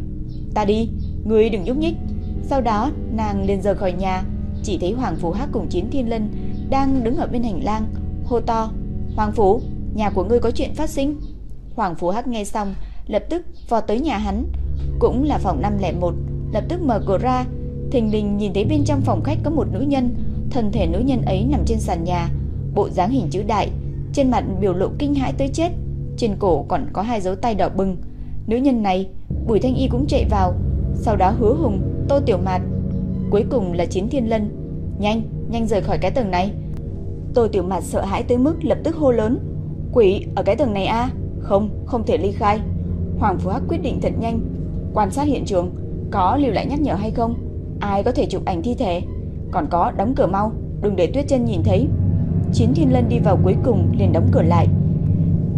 Speaker 1: "Ta đi, ngươi đừng nhúc nhích." Sau đó, nàng liền rời khỏi nhà, chỉ thấy Hoàng phủ Hắc cùng Chiến Thiên Lân đang đứng ở bên hành lang, hô to: "Hoàng phủ, nhà của ngươi có chuyện phát sinh." Hoàng Phú Hắc nghe xong, lập tức vọt tới nhà hắn, cũng là phòng 501, lập tức mở cửa ra, thình lình nhìn thấy bên trong phòng khách có một nữ nhân, thân thể nữ nhân ấy nằm trên sàn nhà, bộ dáng hình chữ đại, trên mặt biểu lộ kinh hãi tới chết, trên cổ còn có hai dấu tay đỏ bừng. Nữ nhân này, Bùi Thanh Y cũng chạy vào, sau đó Hứa Hùng, Tô Tiểu Mạt, cuối cùng là Chiến Thiên Lân. Nhanh, nhanh rời khỏi cái tầng này. Tô Tiểu Mạt sợ hãi tới mức lập tức hô lớn, "Quỷ ở cái tầng này a?" Không, không thể ly khai. Hoàng Phú Hắc quyết định thật nhanh, quan sát hiện trường, có lưu lại nhắc nhở hay không? Ai có thể chụp ảnh thi thể? Còn có đóng cửa mau, đừng để Tuyết Chân nhìn thấy. Chiến Thiên Lân đi vào cuối cùng liền đóng cửa lại.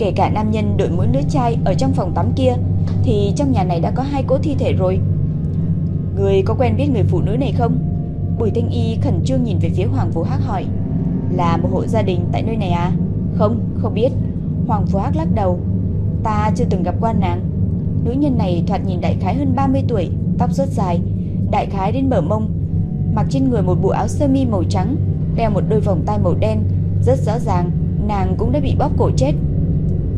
Speaker 1: Kể cả nam nhân đội mũ nữ trai ở trong phòng tắm kia thì trong nhà này đã có hai cỗ thi thể rồi. Người có quen biết người phụ nữ này không? Bùi Thanh Y khẩn trương nhìn về phía Hoàng vũ Hắc hỏi. Là một hộ gia đình tại nơi này à? Không, không biết. Hoàng vũ Hắc lắc đầu, Ta chưa từng gặp qua nàng Nữ nhân này thoạt nhìn đại khái hơn 30 tuổi Tóc rất dài Đại khái đến bờ mông Mặc trên người một bộ áo sơ mi màu trắng Đeo một đôi vòng tay màu đen Rất rõ ràng nàng cũng đã bị bóp cổ chết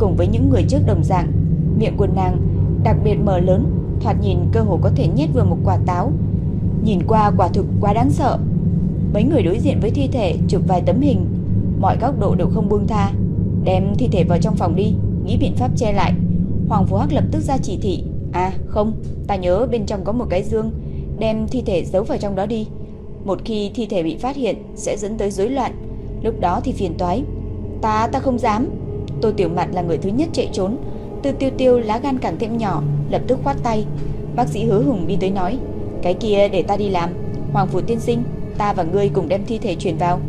Speaker 1: Cùng với những người trước đồng dạng Miệng của nàng đặc biệt mở lớn Thoạt nhìn cơ hồ có thể nhét vừa một quả táo Nhìn qua quả thực quá đáng sợ Mấy người đối diện với thi thể Chụp vài tấm hình Mọi góc độ đều không buông tha Đem thi thể vào trong phòng đi nghĩ biện pháp che lại. Hoàng Phú Hắc lập tức ra chỉ thị, "À, không, ta nhớ bên trong có một cái dương, đem thi thể giấu vào trong đó đi. Một khi thi thể bị phát hiện sẽ dẫn tới rối loạn, lúc đó thì phiền toái." "Ta ta không dám." Tô Tiểu Mạt là người thứ nhất chạy trốn, Từ Tiêu Tiêu lá gan càng thêm nhỏ, lập tức khoát tay. Bác sĩ Hứa Hùng đi tới nói, "Cái kia để ta đi làm, Hoàng phủ tiên sinh, ta và ngươi cùng đem thi thể chuyển vào."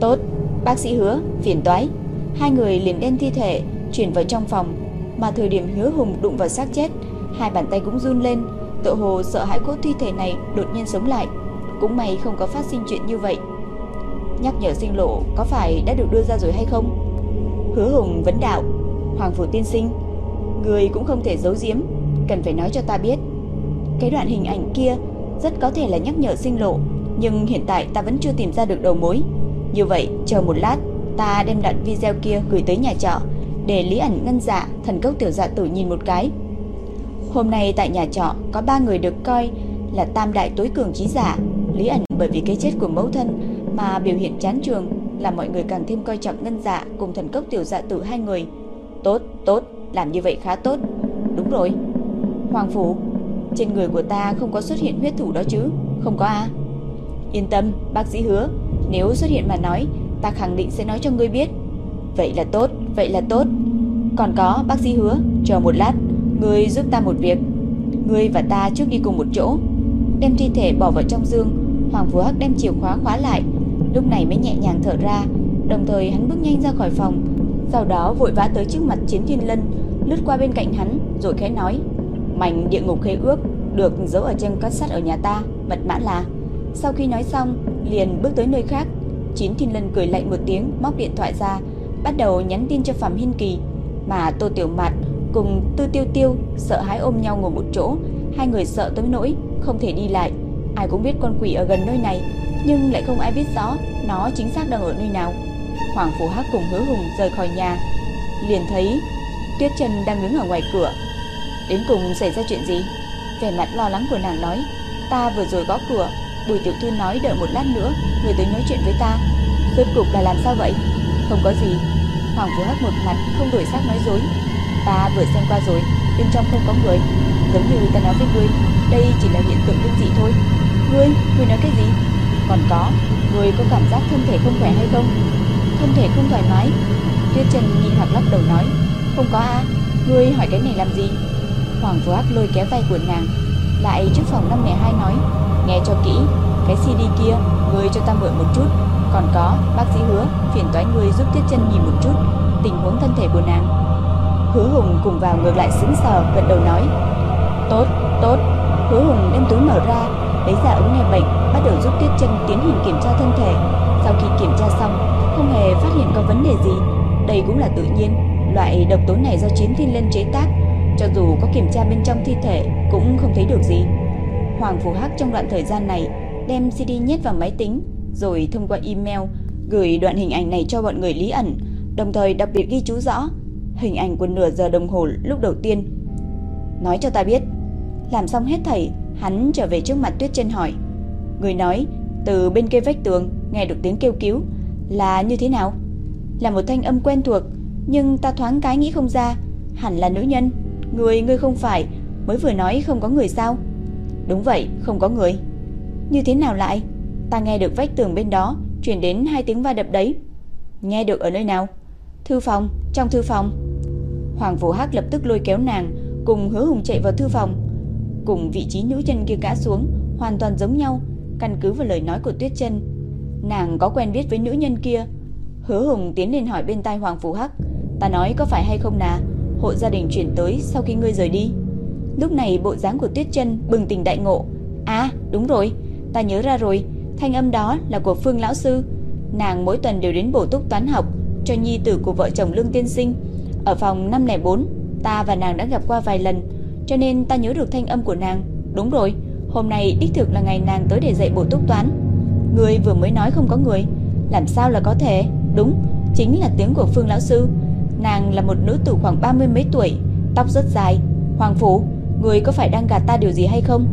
Speaker 1: "Tốt." Bác sĩ Hứa, phiền toái. Hai người liền đem thi thể chuyển vào trong phòng, mà thời điểm Hứa Hùng đụng vào xác chết, hai bàn tay cũng run lên, tự hồ sợ hãi cốt thi thể này đột nhiên sống lại. Cũng may không có phát sinh chuyện như vậy. Nhắc nhở sinh lộ có phải đã được đưa ra rồi hay không? Hứa Hùng vấn đạo, Hoàng phủ tiên sinh, người cũng không thể giấu giếm, cần phải nói cho ta biết. Cái đoạn hình ảnh kia rất có thể là nhắc nhở sinh lộ, nhưng hiện tại ta vẫn chưa tìm ra được đầu mối. Như vậy, chờ một lát, ta đem đoạn video kia gửi tới nhà trọ để Lý ẩn ngân dạ, thần cốc tiểu dạ tử nhìn một cái. Hôm nay tại nhà trọ có ba người được coi là tam đại tối cường trí giả. Lý ẩn bởi vì cái chết của mẫu thân mà biểu hiện chán trường, là mọi người càng thêm coi trọng ngân dạ cùng thần cốc tiểu dạ tử hai người. Tốt, tốt, làm như vậy khá tốt. Đúng rồi. Hoàng phủ, trên người của ta không có xuất hiện huyết thủ đó chứ? Không có à? Yên tâm, bác sĩ hứa, nếu xuất hiện mà nói, ta khẳng định sẽ nói cho ngươi biết. Vậy là tốt, vậy là tốt. Còn có bác sĩ hứa, chờ một lát, ngươi giúp ta một việc. Ngươi và ta trước đi cùng một chỗ, đem thi thể bỏ vào trong dương, Hoàng Vũ Hắc đem chìa khóa khóa lại, lúc này mới nhẹ nhàng thở ra, đồng thời hắn bước nhanh ra khỏi phòng, sau đó vội vã tới trước mặt Chiến Thiên Lân, lướt qua bên cạnh hắn rồi khẽ nói: "Mảnh địa ngục khế ước được giấu ở trên cát sắt ở nhà ta, mật mã là." Sau khi nói xong, liền bước tới nơi khác. Chiến Thiên Lân cười lạnh một tiếng, móc điện thoại ra, bắt đầu nhắn tin cho Phạm Hiên Kỳ, mà Tô Tiểu Mạt cùng Tư Tiêu Tiêu sợ hãi ôm nhau ngồi một chỗ, hai người sợ tới nỗi không thể đi lại. Ai cũng biết con quỷ ở gần nơi này, nhưng lại không ai biết rõ nó chính xác đang ở nơi nào. Hoàng Phủ Hắc cùng Hứa Hùng rời khỏi nhà, liền thấy Tuyết Trần đang đứng ở ngoài cửa. Đến cùng xảy ra chuyện gì? Vẻ mặt lo lắng của nàng nói, ta vừa rồi gõ cửa, Bùi Tiểu Thư nói đợi một lát nữa, người tới nói chuyện với ta. Rốt cục là làm sao vậy? Không có gì. Hoàng Phủ Hắc một mặt không đổi sắc nói dối. Ta vừa xem qua rồi, bên trong không có người. Giống như ta nói với ngươi, đây chỉ là hiện tượng linh dị thôi. Ngươi, ngươi nói cái gì? Còn có, ngươi có cảm giác thân thể không khỏe hay không? Thân thể không thoải mái. Tuyết Trần nghi hoặc lắc đầu nói, không có a, ngươi hỏi cái này làm gì? Hoàng Vũ Hắc lôi kéo tay của nàng, lại trước phòng 502 nói, nghe cho kỹ, cái CD kia, ngươi cho ta mượn một chút. Còn có, bác sĩ hứa, phiền toái ngươi giúp Tuyết Trần nhìn một chút tình huống thân thể của nàng. Hứa Hùng cùng vào ngược lại sững sờ, gật đầu nói, tốt, tốt. Hứa Hùng đem túi mở ra, lấy ra ống nghe bệnh, bắt đầu giúp Tuyết chân tiến hành kiểm tra thân thể. Sau khi kiểm tra xong, không hề phát hiện có vấn đề gì. Đây cũng là tự nhiên, loại độc tố này do Chiến Thiên Lân chế tác, cho dù có kiểm tra bên trong thi thể cũng không thấy được gì. Hoàng Phù Hắc trong đoạn thời gian này đem CD nhét vào máy tính, rồi thông qua email gửi đoạn hình ảnh này cho bọn người Lý ẩn, đồng thời đặc biệt ghi chú rõ hình ảnh của nửa giờ đồng hồ lúc đầu tiên. Nói cho ta biết, làm xong hết thảy, hắn trở về trước mặt Tuyết Trân hỏi. Người nói, từ bên kia vách tường nghe được tiếng kêu cứu, là như thế nào? Là một thanh âm quen thuộc, nhưng ta thoáng cái nghĩ không ra, hẳn là nữ nhân. Người ngươi không phải mới vừa nói không có người sao? Đúng vậy, không có người. Như thế nào lại? Ta nghe được vách tường bên đó chuyển đến hai tiếng va đập đấy. Nghe được ở nơi nào? Thư phòng, trong thư phòng. Hoàng Vũ Hắc lập tức lôi kéo nàng cùng Hứa Hùng chạy vào thư phòng. Cùng vị trí nữ nhân kia ngã xuống hoàn toàn giống nhau, căn cứ vào lời nói của Tuyết Chân. Nàng có quen biết với nữ nhân kia. Hứa Hùng tiến lên hỏi bên tai Hoàng Vũ Hắc, "Ta nói có phải hay không nà? Hộ gia đình chuyển tới sau khi ngươi rời đi." Lúc này bộ dáng của Tuyết Chân bừng tỉnh đại ngộ. "À, đúng rồi, ta nhớ ra rồi, thanh âm đó là của Phương lão sư. Nàng mỗi tuần đều đến bổ túc toán học cho nhi tử của vợ chồng Lương Tiên Sinh. Ở phòng 504, ta và nàng đã gặp qua vài lần, cho nên ta nhớ được thanh âm của nàng. Đúng rồi, hôm nay đích thực là ngày nàng tới để dạy bộ túc toán. Người vừa mới nói không có người, làm sao là có thể? Đúng, chính là tiếng của Phương lão sư. Nàng là một nữ tử khoảng ba mươi mấy tuổi, tóc rất dài. Hoàng phủ, người có phải đang gạt ta điều gì hay không?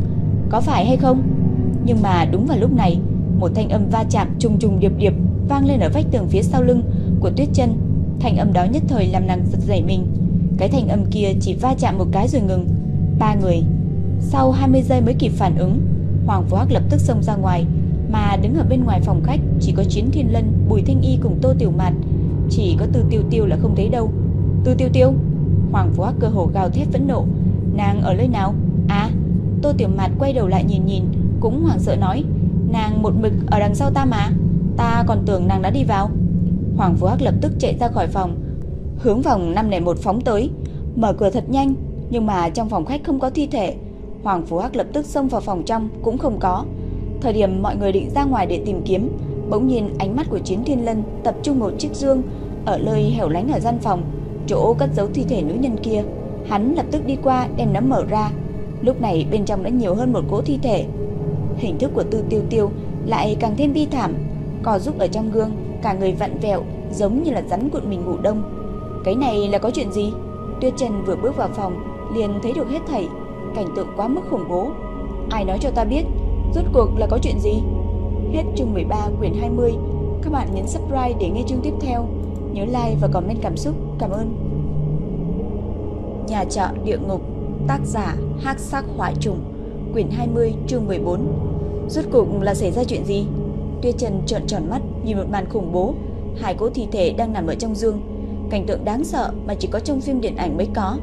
Speaker 1: Có phải hay không? Nhưng mà đúng vào lúc này, một thanh âm va chạm trùng trùng điệp điệp vang lên ở vách tường phía sau lưng của Tuyết Chân. Thanh âm đó nhất thời làm nàng giật giật mình. Cái thanh âm kia chỉ va chạm một cái rồi ngừng. Ba người. Sau 20 giây mới kịp phản ứng, Hoàng Vũ Hắc lập tức xông ra ngoài, mà đứng ở bên ngoài phòng khách chỉ có Chiến Thiên Lân, Bùi Thanh Y cùng Tô Tiểu Mạt, chỉ có Tư Tiêu Tiêu là không thấy đâu. Tư Tiêu Tiêu? Hoàng Vũ Hắc cơ hồ gào thét phẫn nộ. Nàng ở nơi nào? À, Tô Tiểu Mạt quay đầu lại nhìn nhìn, cũng hoảng sợ nói, nàng một mực ở đằng sau ta mà, ta còn tưởng nàng đã đi vào. Hoàng Vũ Hắc lập tức chạy ra khỏi phòng, hướng phòng 501 phóng tới, mở cửa thật nhanh, nhưng mà trong phòng khách không có thi thể. Hoàng Phú Hắc lập tức xông vào phòng trong cũng không có. Thời điểm mọi người định ra ngoài để tìm kiếm, bỗng nhiên ánh mắt của Chiến Thiên Lân tập trung một chiếc dương ở nơi hẻo lánh ở gian phòng, chỗ cất giấu thi thể nữ nhân kia. Hắn lập tức đi qua đem nó mở ra. Lúc này bên trong đã nhiều hơn một cỗ thi thể. Hình thức của Tư Tiêu Tiêu lại càng thêm bi thảm, cò giúp ở trong gương, cả người vặn vẹo giống như là rắn cuộn mình ngủ đông. Cái này là có chuyện gì? Tuyết Trần vừa bước vào phòng, liền thấy được hết thảy, cảnh tượng quá mức khủng bố. Ai nói cho ta biết, rốt cuộc là có chuyện gì? Hết chương 13 quyển 20. Các bạn nhấn subscribe để nghe chương tiếp theo. Nhớ like và comment cảm xúc. Cảm ơn. Nhà trọ địa ngục, tác giả Hắc Sắc Hỏa Trùng, quyển 20, chương 14. Rốt cuộc là xảy ra chuyện gì? Tuyết Trần trợn tròn mắt nhìn một màn khủng bố, hai cỗ thi thể đang nằm ở trong dương cảnh tượng đáng sợ mà chỉ có trong phim điện ảnh mới có,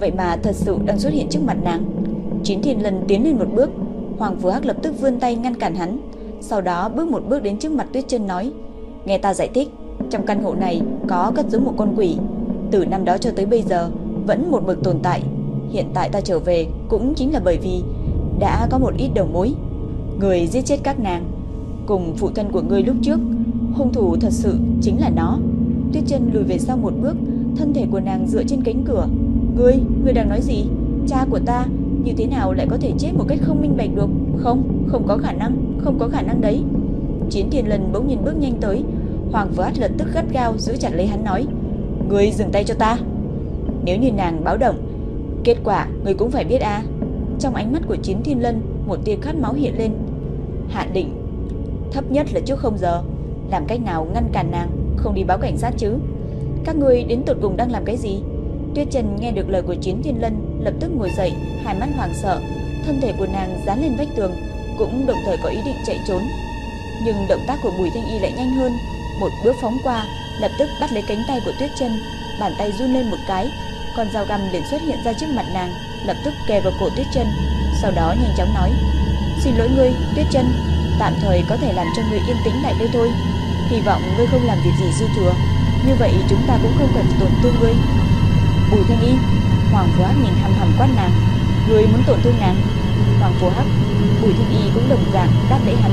Speaker 1: vậy mà thật sự đang xuất hiện trước mặt nàng. Chín Thiên Lân tiến lên một bước, Hoàng Phú Hắc lập tức vươn tay ngăn cản hắn, sau đó bước một bước đến trước mặt Tuyết Chân nói: "Nghe ta giải thích, trong căn hộ này có cất giữ một con quỷ, từ năm đó cho tới bây giờ vẫn một mực tồn tại. Hiện tại ta trở về cũng chính là bởi vì đã có một ít đầu mối. Người giết chết các nàng, cùng phụ thân của ngươi lúc trước, hung thủ thật sự chính là nó." Tuyết Chân lùi về sau một bước, thân thể của nàng dựa trên cánh cửa. "Ngươi, ngươi đang nói gì? Cha của ta như thế nào lại có thể chết một cách không minh bạch được? Không, không có khả năng, không có khả năng đấy." Chiến Thiên Lần bỗng nhìn bước nhanh tới, Hoàng Vũ Át lập tức gắt gao giữ chặt lấy hắn nói: "Ngươi dừng tay cho ta." Nếu như nàng báo động, kết quả ngươi cũng phải biết a. Trong ánh mắt của Chiến Thiên Lân, một tia khát máu hiện lên. Hạ định thấp nhất là trước không giờ, làm cách nào ngăn cản nàng không đi báo cảnh sát chứ? Các ngươi đến tụt cùng đang làm cái gì? Tuyết Trần nghe được lời của Chiến Thiên Lân, lập tức ngồi dậy, hai mắt hoảng sợ, thân thể của nàng dán lên vách tường, cũng đồng thời có ý định chạy trốn. Nhưng động tác của Bùi Thanh Y lại nhanh hơn, một bước phóng qua, lập tức bắt lấy cánh tay của Tuyết Trần, bàn tay run lên một cái, con dao găm liền xuất hiện ra trước mặt nàng, lập tức kề vào cổ Tuyết Trần, sau đó nhanh chóng nói: "Xin lỗi ngươi, Tuyết Trần, tạm thời có thể làm cho ngươi yên tĩnh lại đây thôi, hy vọng ngươi không làm việc gì dư thừa, như vậy chúng ta cũng không cần tổn thương ngươi." Bùi Thanh Y, Hoàng Phú Hắc nhìn hăm hầm quát nàng, người muốn tổn thương nàng?" Hoàng Phú Hắc, Bùi Thanh Y cũng đồng dạng đáp lễ hắn,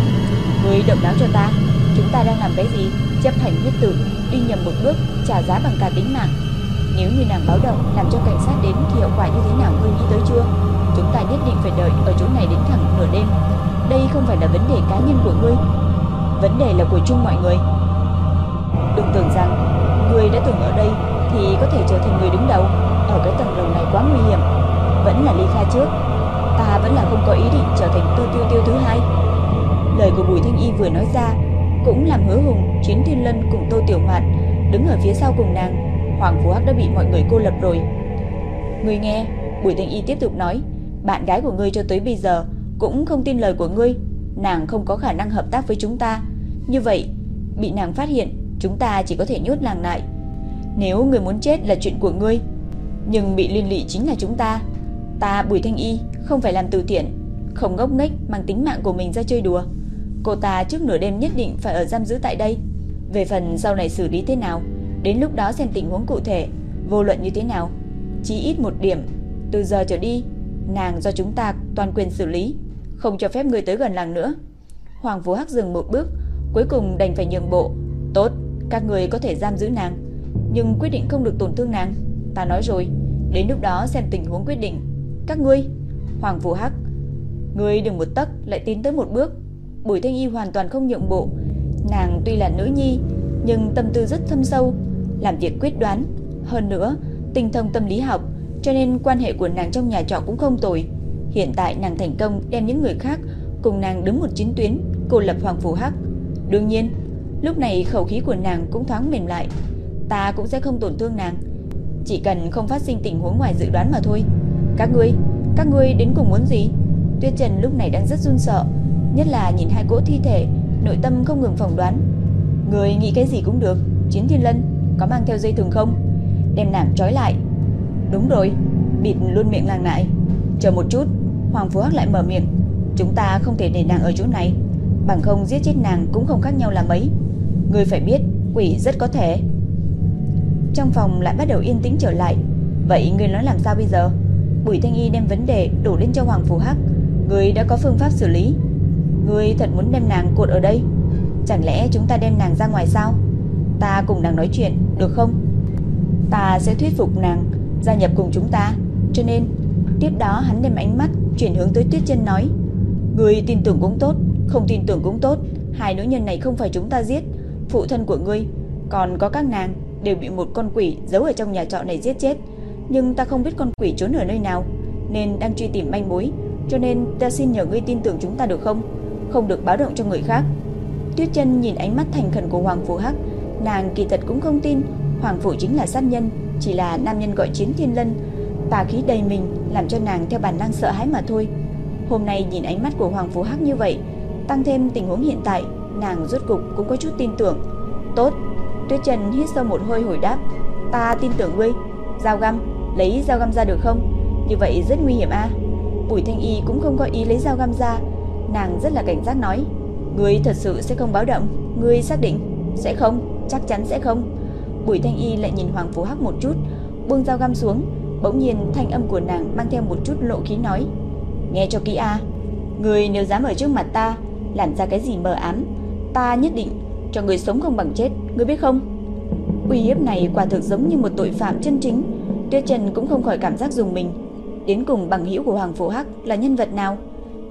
Speaker 1: người động đáo cho ta, chúng ta đang làm cái gì? Chấp hành huyết tử, đi nhầm một bước, trả giá bằng cả tính mạng." Nếu như nàng báo động làm cho cảnh sát đến thì hậu quả như thế nào ngươi nghĩ tới chưa? Chúng ta nhất định phải đợi ở chỗ này đến thẳng nửa đêm. Đây không phải là vấn đề cá nhân của ngươi, vấn đề là của chung mọi người. Đừng tưởng rằng ngươi đã từng ở đây thì có thể trở thành người đứng đầu. Ở cái tầng lầu này quá nguy hiểm. Vẫn là ly khai trước. Ta vẫn là không có ý định trở thành tư tiêu tiêu thứ hai. Lời của Bùi Thanh Y vừa nói ra cũng làm hứa hùng Chiến Thiên Lân cùng Tô Tiểu mạn đứng ở phía sau cùng nàng. Hoàng Phú Hắc đã bị mọi người cô lập rồi. người nghe, Bùi Thanh Y tiếp tục nói, bạn gái của ngươi cho tới bây giờ cũng không tin lời của ngươi, nàng không có khả năng hợp tác với chúng ta. Như vậy, bị nàng phát hiện, chúng ta chỉ có thể nhốt nàng lại. Nếu người muốn chết là chuyện của ngươi, nhưng bị liên lụy chính là chúng ta. Ta Bùi Thanh Y không phải làm từ thiện, không ngốc nghếch mang tính mạng của mình ra chơi đùa. Cô ta trước nửa đêm nhất định phải ở giam giữ tại đây. Về phần sau này xử lý thế nào, đến lúc đó xem tình huống cụ thể, vô luận như thế nào, chỉ ít một điểm, từ giờ trở đi, nàng do chúng ta toàn quyền xử lý, không cho phép người tới gần làng nữa. Hoàng Vũ Hắc dừng một bước, cuối cùng đành phải nhượng bộ. Tốt, các người có thể giam giữ nàng, nhưng quyết định không được tổn thương nàng. Ta nói rồi, đến lúc đó xem tình huống quyết định. Các ngươi, Hoàng Vũ Hắc, ngươi đừng một tấc lại tiến tới một bước. Bùi Thanh Y hoàn toàn không nhượng bộ. Nàng tuy là nữ nhi, nhưng tâm tư rất thâm sâu, làm việc quyết đoán, hơn nữa, tinh thông tâm lý học, cho nên quan hệ của nàng trong nhà trọ cũng không tồi. Hiện tại nàng thành công đem những người khác cùng nàng đứng một chiến tuyến, cô lập Hoàng Phủ Hắc. Đương nhiên, lúc này khẩu khí của nàng cũng thoáng mềm lại. Ta cũng sẽ không tổn thương nàng, chỉ cần không phát sinh tình huống ngoài dự đoán mà thôi. Các ngươi, các ngươi đến cùng muốn gì? Tuyết Trần lúc này đang rất run sợ, nhất là nhìn hai cỗ thi thể, nội tâm không ngừng phỏng đoán. Người nghĩ cái gì cũng được, Chiến Thiên Lân có mang theo dây thừng không? Đem nàng trói lại. Đúng rồi, bịt luôn miệng nàng lại. Chờ một chút, Hoàng Phú Hắc lại mở miệng. Chúng ta không thể để nàng ở chỗ này, bằng không giết chết nàng cũng không khác nhau là mấy. Ngươi phải biết, quỷ rất có thể. Trong phòng lại bắt đầu yên tĩnh trở lại. Vậy ngươi nói làm sao bây giờ? Bùi Thanh Y đem vấn đề đổ lên cho Hoàng phù Hắc. Ngươi đã có phương pháp xử lý. Ngươi thật muốn đem nàng cột ở đây? Chẳng lẽ chúng ta đem nàng ra ngoài sao? Ta cùng nàng nói chuyện, được không? Ta sẽ thuyết phục nàng gia nhập cùng chúng ta. Cho nên, tiếp đó hắn đem ánh mắt chuyển hướng tới Tuyết Chân nói: "Ngươi tin tưởng cũng tốt, không tin tưởng cũng tốt, hai nữ nhân này không phải chúng ta giết, phụ thân của ngươi, còn có các nàng đều bị một con quỷ giấu ở trong nhà trọ này giết chết, nhưng ta không biết con quỷ trốn ở nơi nào, nên đang truy tìm manh mối, cho nên ta xin nhờ ngươi tin tưởng chúng ta được không? Không được báo động cho người khác." Tuyết Chân nhìn ánh mắt thành khẩn của Hoàng Phù Hắc, nàng kỳ thật cũng không tin Hoàng Phủ chính là sát nhân, chỉ là nam nhân gọi chiến thiên lân, tà khí đầy mình làm cho nàng theo bản năng sợ hãi mà thôi. Hôm nay nhìn ánh mắt của Hoàng Phủ Hắc như vậy, tăng thêm tình huống hiện tại, nàng rốt cục cũng có chút tin tưởng. Tốt, Tuyết Trần hít sâu một hơi hồi đáp. Ta tin tưởng ngươi. Dao găm, lấy dao găm ra được không? Như vậy rất nguy hiểm a. Bùi Thanh Y cũng không có ý lấy dao găm ra, nàng rất là cảnh giác nói: "Ngươi thật sự sẽ không báo động? Ngươi xác định?" "Sẽ không, chắc chắn sẽ không." Bùi Thanh Y lại nhìn Hoàng Phú Hắc một chút, buông dao găm xuống, bỗng nhiên thanh âm của nàng mang theo một chút lộ khí nói: "Nghe cho kỹ a, ngươi nếu dám ở trước mặt ta làm ra cái gì mờ ám, ta nhất định cho người sống không bằng chết, ngươi biết không?" Uy hiếp này quả thực giống như một tội phạm chân chính, Tuyết Trần cũng không khỏi cảm giác dùng mình. Đến cùng bằng hữu của Hoàng Phú Hắc là nhân vật nào?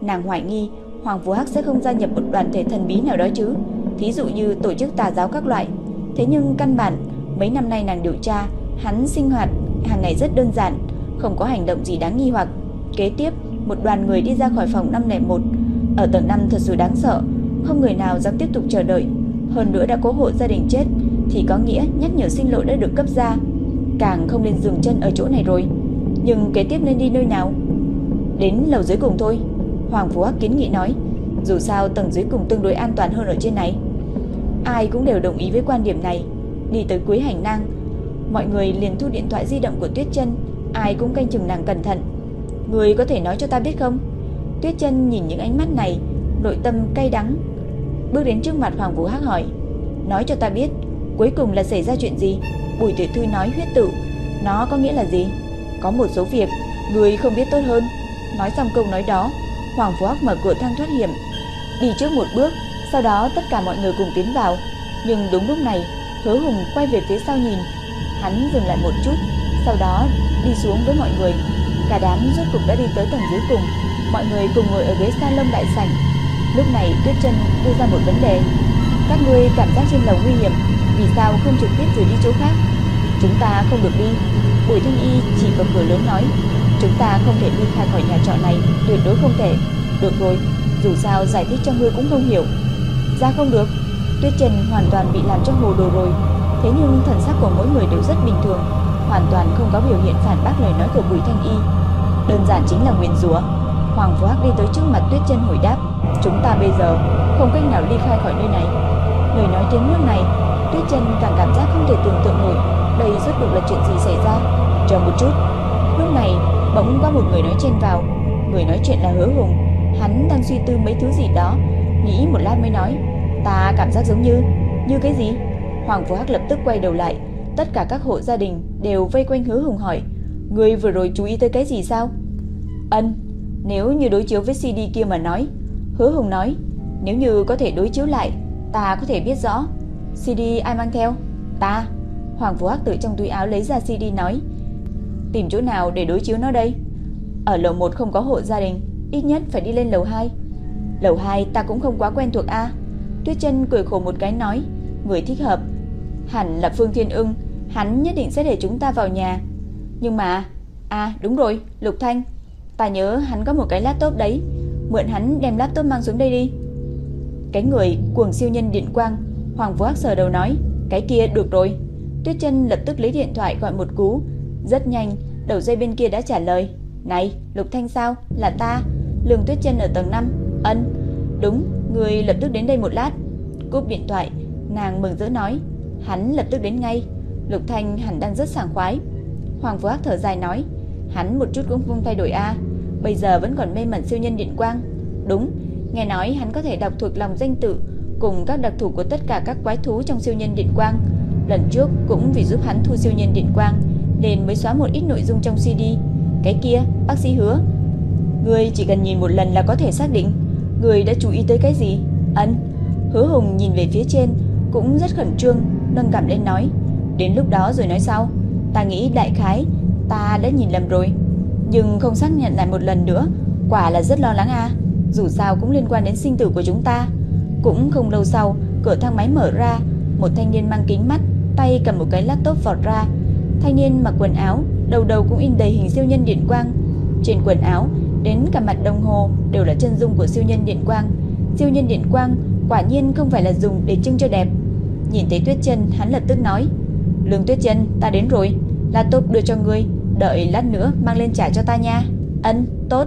Speaker 1: Nàng hoài nghi Hoàng Phú Hắc sẽ không gia nhập một đoàn thể thần bí nào đó chứ, thí dụ như tổ chức tà giáo các loại. Thế nhưng căn bản mấy năm nay nàng điều tra, hắn sinh hoạt hàng ngày rất đơn giản, không có hành động gì đáng nghi hoặc. Kế tiếp, một đoàn người đi ra khỏi phòng 501, ở tầng 5 thật sự đáng sợ, không người nào dám tiếp tục chờ đợi. Hơn nữa đã có hộ gia đình chết thì có nghĩa nhắc nhở sinh lộ đã được cấp ra, càng không nên dừng chân ở chỗ này rồi. Nhưng kế tiếp nên đi nơi nào? Đến lầu dưới cùng thôi. Hoàng Phú Hắc kiến nghị nói, dù sao tầng dưới cùng tương đối an toàn hơn ở trên này. Ai cũng đều đồng ý với quan điểm này. Đi tới cuối hành lang, mọi người liền thu điện thoại di động của Tuyết Chân, ai cũng canh chừng nàng cẩn thận. Người có thể nói cho ta biết không? Tuyết Chân nhìn những ánh mắt này, nội tâm cay đắng. Bước đến trước mặt Hoàng Vũ Hắc hỏi, nói cho ta biết, cuối cùng là xảy ra chuyện gì? Bùi Tiểu Thư nói huyết tự, nó có nghĩa là gì? Có một số việc người không biết tốt hơn. Nói xong câu nói đó, Hoàng vũ Hắc mở cửa thang thoát hiểm, đi trước một bước, sau đó tất cả mọi người cùng tiến vào. Nhưng đúng lúc này, Hứa Hùng quay về phía sau nhìn, hắn dừng lại một chút, sau đó đi xuống với mọi người. Cả đám rốt cục đã đi tới tầng dưới cùng, mọi người cùng ngồi ở ghế salon đại sảnh. Lúc này Tuyết Chân đưa ra một vấn đề, các ngươi cảm giác trên lầu nguy hiểm, vì sao không trực tiếp rời đi chỗ khác? Chúng ta không được đi. Bùi Thanh Y chỉ vào cửa lớn nói, chúng ta không thể đi khai khỏi nhà trọ này, tuyệt đối không thể. Được rồi, dù sao giải thích cho ngươi cũng không hiểu. Ra không được. Tuyết Trần hoàn toàn bị làm cho hồ đồ rồi. Thế nhưng thần sắc của mỗi người đều rất bình thường, hoàn toàn không có biểu hiện phản bác lời nói của Bùi Thanh Y. Đơn giản chính là nguyền rủa. Hoàng Phú Hắc đi tới trước mặt Tuyết Trần hồi đáp, chúng ta bây giờ không cách nào ly khai khỏi nơi này. người nói đến nước này, Tuyết chân càng cảm giác không thể tưởng tượng nổi đây rốt cuộc là chuyện gì xảy ra. Chờ một chút. Lúc này, bỗng có một người nói chen vào. Người nói chuyện là Hứa Hùng. Hắn đang suy tư mấy thứ gì đó, nghĩ một lát mới nói, "Ta cảm giác giống như, như cái gì?" Hoàng Phú Hắc lập tức quay đầu lại, tất cả các hộ gia đình đều vây quanh Hứa Hùng hỏi, "Ngươi vừa rồi chú ý tới cái gì sao?" "Ân, nếu như đối chiếu với CD kia mà nói." Hứa Hùng nói, "Nếu như có thể đối chiếu lại, ta có thể biết rõ." "CD ai mang theo?" "Ta." Hoàng Vũ Hắc từ trong túi áo lấy ra CD nói, "Tìm chỗ nào để đối chiếu nó đây?" "Ở lầu 1 không có hộ gia đình, ít nhất phải đi lên lầu 2." "Lầu 2 ta cũng không quá quen thuộc a." Tuyết Chân cười khổ một cái nói, "Người thích hợp hẳn là Phương Thiên Ưng, hắn nhất định sẽ để chúng ta vào nhà." Nhưng mà, à đúng rồi, Lục Thanh, ta nhớ hắn có một cái laptop đấy, mượn hắn đem laptop mang xuống đây đi. Cái người cuồng siêu nhân điện quang, Hoàng Vũ Hắc sờ đầu nói, cái kia được rồi. Tuyết Chân lập tức lấy điện thoại gọi một cú, rất nhanh, đầu dây bên kia đã trả lời, "Này, Lục Thanh sao? Là ta." Lương Tuyết Chân ở tầng 5. "Ân, đúng, người lập tức đến đây một lát." Cúp điện thoại, nàng mừng rỡ nói, "Hắn lập tức đến ngay." Lục Thanh hẳn đang rất sảng khoái. Hoàng Vũ Hắc thở dài nói, "Hắn một chút cũng không thay đổi a, bây giờ vẫn còn mê mẩn siêu nhân điện quang." "Đúng, nghe nói hắn có thể đọc thuộc lòng danh tự cùng các đặc thù của tất cả các quái thú trong siêu nhân điện quang." Lần trước cũng vì giúp hắn thu siêu nhân điện quang nên mới xóa một ít nội dung trong CD. Cái kia, bác sĩ hứa, người chỉ cần nhìn một lần là có thể xác định người đã chú ý tới cái gì. Ấn, Hứa Hùng nhìn về phía trên cũng rất khẩn trương, nâng cảm lên nói, đến lúc đó rồi nói sau. Ta nghĩ đại khái ta đã nhìn lầm rồi, nhưng không xác nhận lại một lần nữa, quả là rất lo lắng a. Dù sao cũng liên quan đến sinh tử của chúng ta. Cũng không lâu sau, cửa thang máy mở ra, một thanh niên mang kính mắt tay cầm một cái laptop vọt ra. Thanh niên mặc quần áo, đầu đầu cũng in đầy hình siêu nhân điện quang. Trên quần áo, đến cả mặt đồng hồ đều là chân dung của siêu nhân điện quang. Siêu nhân điện quang quả nhiên không phải là dùng để trưng cho đẹp. Nhìn thấy Tuyết Chân, hắn lập tức nói: "Lương Tuyết Chân, ta đến rồi, laptop đưa cho ngươi, đợi lát nữa mang lên trả cho ta nha." "Ân, tốt."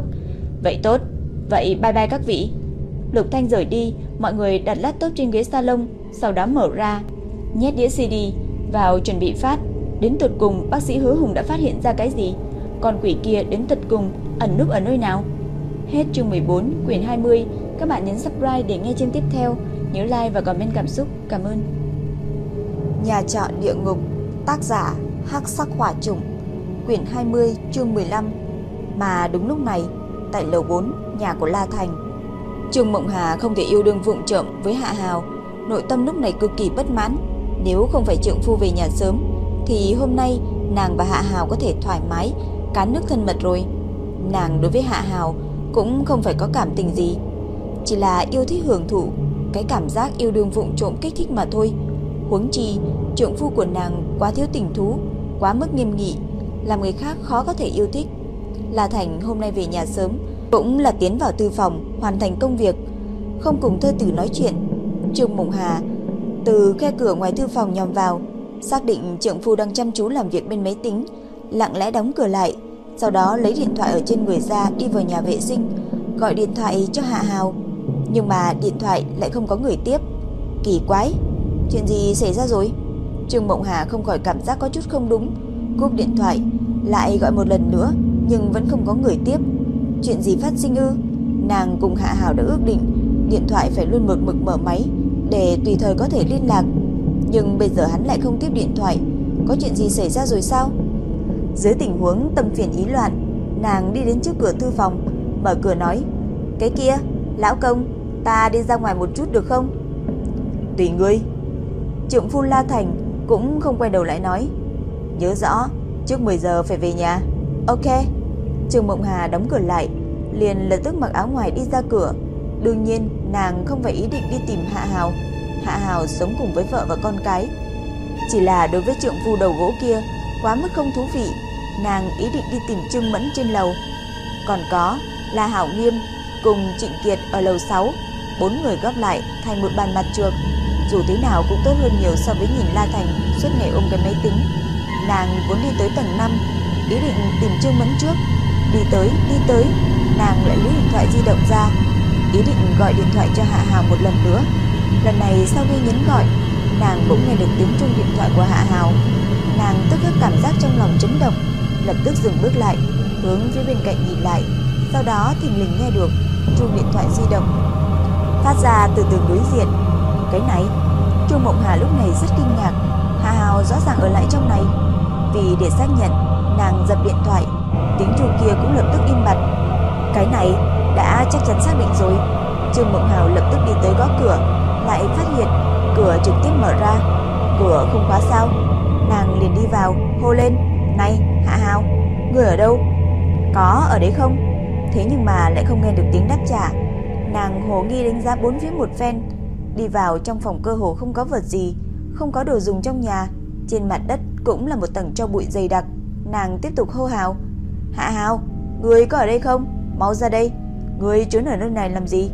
Speaker 1: "Vậy tốt, vậy bye bye các vị." Lục Thanh rời đi, mọi người đặt laptop trên ghế salon, sau đó mở ra, nhét đĩa CD vào chuẩn bị phát. Đến tận cùng bác sĩ Hứa Hùng đã phát hiện ra cái gì? Con quỷ kia đến tận cùng ẩn núp ở nơi nào? Hết chương 14, quyển 20. Các bạn nhấn subscribe để nghe chương tiếp theo. Nhớ like và comment cảm xúc. Cảm ơn. Nhà trọ địa ngục, tác giả Hắc Sắc Hỏa Trùng, quyển 20, chương 15. Mà đúng lúc này, tại lầu 4, nhà của La Thành, Trương Mộng Hà không thể yêu đương vụng trộm với Hạ Hào, nội tâm lúc này cực kỳ bất mãn. Nếu không phải trượng phu về nhà sớm, thì hôm nay nàng và Hạ Hào có thể thoải mái cán nước thân mật rồi. Nàng đối với Hạ Hào cũng không phải có cảm tình gì, chỉ là yêu thích hưởng thụ cái cảm giác yêu đương vụng trộm kích thích mà thôi. Huống chi, trượng phu của nàng quá thiếu tình thú, quá mức nghiêm nghị, làm người khác khó có thể yêu thích. La Thành hôm nay về nhà sớm, cũng là tiến vào tư phòng, hoàn thành công việc, không cùng thơ tử nói chuyện. Trương Mộng Hà từ khe cửa ngoài thư phòng nhòm vào, xác định trượng phu đang chăm chú làm việc bên máy tính, lặng lẽ đóng cửa lại, sau đó lấy điện thoại ở trên người ra đi vào nhà vệ sinh, gọi điện thoại cho Hạ Hào. Nhưng mà điện thoại lại không có người tiếp. Kỳ quái, chuyện gì xảy ra rồi? Trương Mộng Hà không khỏi cảm giác có chút không đúng, cúp điện thoại, lại gọi một lần nữa nhưng vẫn không có người tiếp. Chuyện gì phát sinh ư? Nàng cùng Hạ Hào đã ước định điện thoại phải luôn mực mực mở máy để tùy thời có thể liên lạc. Nhưng bây giờ hắn lại không tiếp điện thoại, có chuyện gì xảy ra rồi sao? Dưới tình huống tâm phiền ý loạn, nàng đi đến trước cửa thư phòng, mở cửa nói: "Cái kia, lão công, ta đi ra ngoài một chút được không?" "Tùy ngươi." Trượng phu La Thành cũng không quay đầu lại nói: "Nhớ rõ, trước 10 giờ phải về nhà." "Ok." Trương Mộng Hà đóng cửa lại, liền lập tức mặc áo ngoài đi ra cửa. Đương nhiên, nàng không phải ý định đi tìm Hạ Hào. Hạ Hào sống cùng với vợ và con cái. Chỉ là đối với trượng phu đầu gỗ kia, quá mức không thú vị, nàng ý định đi tìm Trương Mẫn trên lầu. Còn có là Hảo Nghiêm cùng Trịnh Kiệt ở lầu 6, bốn người góp lại thành một bàn mặt trược. Dù thế nào cũng tốt hơn nhiều so với nhìn La Thành suốt ngày ôm cái máy tính. Nàng vốn đi tới tầng 5, ý định tìm Trương Mẫn trước. Đi tới, đi tới, nàng lại lấy điện thoại di động ra, ý định gọi điện thoại cho Hạ Hào một lần nữa. Lần này sau khi nhấn gọi, nàng bỗng nghe được tiếng chuông điện thoại của Hạ Hào. Nàng tức khắc cảm giác trong lòng chấn động, lập tức dừng bước lại, hướng phía bên cạnh nhìn lại. Sau đó thình lình nghe được chuông điện thoại di động phát ra từ từ đối diện. Cái này, Chu Mộng Hà lúc này rất kinh ngạc, Hạ Hào rõ ràng ở lại trong này. Vì để xác nhận, nàng dập điện thoại, tiếng chuông kia cũng lập tức im bặt. Cái này đã chắc chắn xác định rồi. Trương Mộng Hào lập tức đi tới gõ cửa, lại phát hiện cửa trực tiếp mở ra. Cửa không khóa sao? Nàng liền đi vào, hô lên, "Này, Hạ Hào, người ở đâu?" "Có ở đấy không?" Thế nhưng mà lại không nghe được tiếng đáp trả. Nàng hồ nghi đánh giá bốn phía một phen, đi vào trong phòng cơ hồ không có vật gì, không có đồ dùng trong nhà, trên mặt đất cũng là một tầng cho bụi dày đặc. Nàng tiếp tục hô hào, "Hạ Hào, người có ở đây không? Mau ra đây, người trốn ở nơi này làm gì?"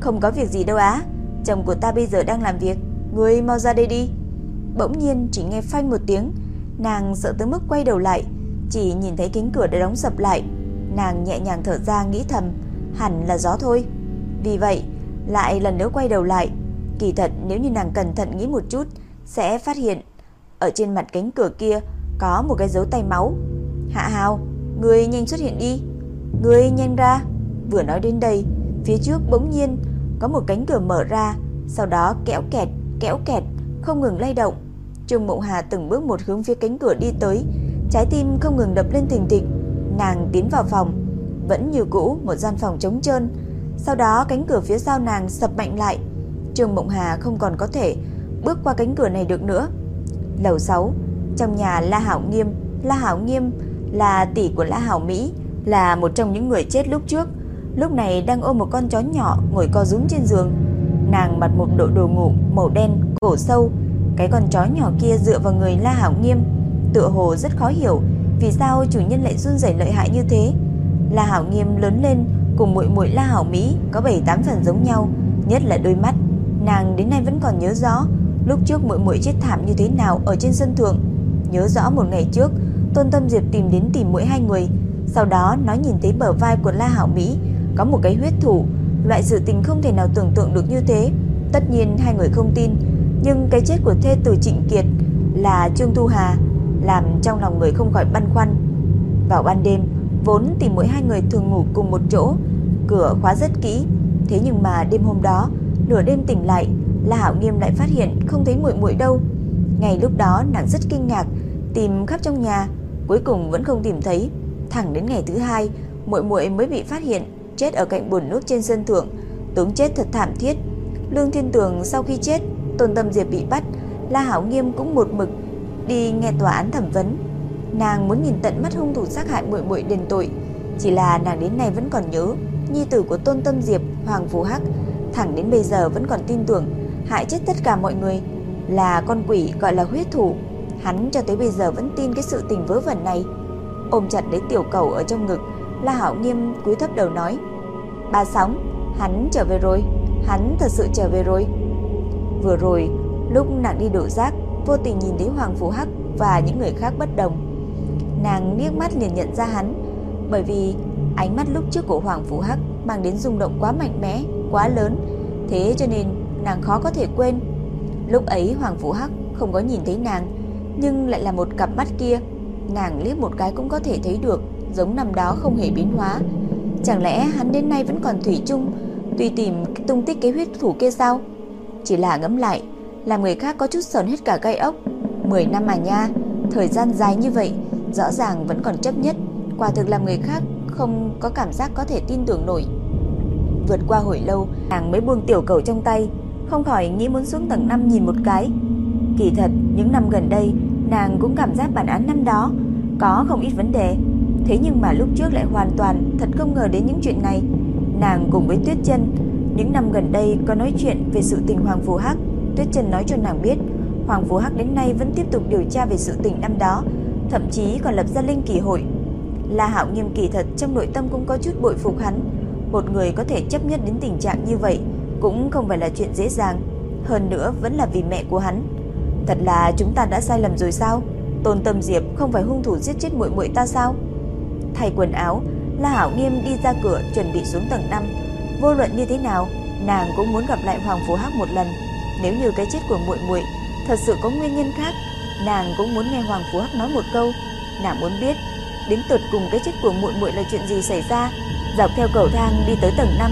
Speaker 1: "Không có việc gì đâu á, chồng của ta bây giờ đang làm việc, người mau ra đây đi." Bỗng nhiên chỉ nghe phanh một tiếng, nàng sợ tới mức quay đầu lại, chỉ nhìn thấy kính cửa đã đóng sập lại. Nàng nhẹ nhàng thở ra nghĩ thầm, hẳn là gió thôi. Vì vậy, lại lần nữa quay đầu lại. Kỳ thật nếu như nàng cẩn thận nghĩ một chút, sẽ phát hiện ở trên mặt cánh cửa kia có một cái dấu tay máu. Hạ Hào, người nhanh xuất hiện đi. Người nhanh ra. Vừa nói đến đây, phía trước bỗng nhiên có một cánh cửa mở ra, sau đó kéo kẹt, kéo kẹt, không ngừng lay động. Trương Mộng Hà từng bước một hướng phía cánh cửa đi tới, trái tim không ngừng đập lên thình thịch. Nàng tiến vào phòng, vẫn như cũ một gian phòng trống trơn. Sau đó cánh cửa phía sau nàng sập mạnh lại. Trương Mộng Hà không còn có thể bước qua cánh cửa này được nữa. Lầu 6, trong nhà La Hảo Nghiêm, La Hảo Nghiêm là tỷ của La Hảo Mỹ, là một trong những người chết lúc trước, lúc này đang ôm một con chó nhỏ ngồi co rúm trên giường. Nàng mặc một bộ đồ ngủ màu đen, cổ sâu, cái con chó nhỏ kia dựa vào người La Hảo Nghiêm, tựa hồ rất khó hiểu vì sao chủ nhân lại run rẩy lợi hại như thế. La Hảo Nghiêm lớn lên cùng muội muội La Hảo Mỹ có 7-8 phần giống nhau, nhất là đôi mắt. Nàng đến nay vẫn còn nhớ rõ lúc trước muội muội chết thảm như thế nào ở trên sân thượng. Nhớ rõ một ngày trước, Tôn Tâm Diệp tìm đến tìm mỗi hai người, sau đó nó nhìn thấy bờ vai của La Hảo Mỹ có một cái huyết thủ, loại sự tình không thể nào tưởng tượng được như thế. Tất nhiên hai người không tin, nhưng cái chết của thê tử Trịnh Kiệt là Trương Thu Hà làm trong lòng người không khỏi băn khoăn. Vào ban đêm, vốn tìm mỗi hai người thường ngủ cùng một chỗ, cửa khóa rất kỹ, thế nhưng mà đêm hôm đó, nửa đêm tỉnh lại, La Hạo Nghiêm lại phát hiện không thấy muội muội đâu. Ngày lúc đó nàng rất kinh ngạc, tìm khắp trong nhà, cuối cùng vẫn không tìm thấy. Thẳng đến ngày thứ hai, muội muội mới bị phát hiện chết ở cạnh bồn nước trên sân thượng, tướng chết thật thảm thiết. Lương Thiên Tường sau khi chết, Tôn Tâm Diệp bị bắt, La Hạo Nghiêm cũng một mực đi nghe tòa án thẩm vấn. Nàng muốn nhìn tận mắt hung thủ sát hại muội muội đền tội, chỉ là nàng đến nay vẫn còn nhớ nhi tử của Tôn Tâm Diệp, Hoàng Vũ Hắc, thẳng đến bây giờ vẫn còn tin tưởng hại chết tất cả mọi người là con quỷ gọi là huyết thủ. Hắn cho tới bây giờ vẫn tin cái sự tình vớ vẩn này. Ôm chặt lấy tiểu cầu ở trong ngực, La Hạo Nghiêm cúi thấp đầu nói: "Ba Sóng, hắn trở về rồi, hắn thật sự trở về rồi." Vừa rồi, lúc nàng đi đổ rác, vô tình nhìn thấy Hoàng Phú Hắc và những người khác bất đồng. Nàng liếc mắt liền nhận ra hắn, bởi vì ánh mắt lúc trước của Hoàng Phú Hắc mang đến rung động quá mạnh mẽ, quá lớn, thế cho nên nàng khó có thể quên. Lúc ấy Hoàng vũ Hắc không có nhìn thấy nàng, nhưng lại là một cặp mắt kia, nàng liếc một cái cũng có thể thấy được, giống năm đó không hề biến hóa. Chẳng lẽ hắn đến nay vẫn còn thủy chung, tùy tìm tung tích cái huyết thủ kia sao? Chỉ là ngẫm lại, làm người khác có chút sờn hết cả gai ốc. 10 năm mà nha, thời gian dài như vậy, rõ ràng vẫn còn chấp nhất, quả thực làm người khác không có cảm giác có thể tin tưởng nổi. Vượt qua hồi lâu, nàng mới buông tiểu cầu trong tay, không khỏi nghĩ muốn xuống tầng 5 nhìn một cái. Kỳ thật, những năm gần đây, nàng cũng cảm giác bản án năm đó có không ít vấn đề. Thế nhưng mà lúc trước lại hoàn toàn thật không ngờ đến những chuyện này. Nàng cùng với Tuyết Chân những năm gần đây có nói chuyện về sự tình Hoàng Phù Hắc, Tuyết Trần nói cho nàng biết, Hoàng Phù Hắc đến nay vẫn tiếp tục điều tra về sự tình năm đó, thậm chí còn lập ra linh kỳ hội. La Hạo Nghiêm kỳ thật trong nội tâm cũng có chút bội phục hắn, một người có thể chấp nhận đến tình trạng như vậy cũng không phải là chuyện dễ dàng, hơn nữa vẫn là vì mẹ của hắn. Thật là chúng ta đã sai lầm rồi sao? Tôn Tâm Diệp không phải hung thủ giết chết muội muội ta sao? Thay quần áo, La Hạo Nghiêm đi ra cửa chuẩn bị xuống tầng 5. Vô luận như thế nào, nàng cũng muốn gặp lại Hoàng Phú Hắc một lần. Nếu như cái chết của muội muội thật sự có nguyên nhân khác, nàng cũng muốn nghe Hoàng Phú Hắc nói một câu. Nàng muốn biết đến tột cùng cái chết của muội muội là chuyện gì xảy ra. Dọc theo cầu thang đi tới tầng 5,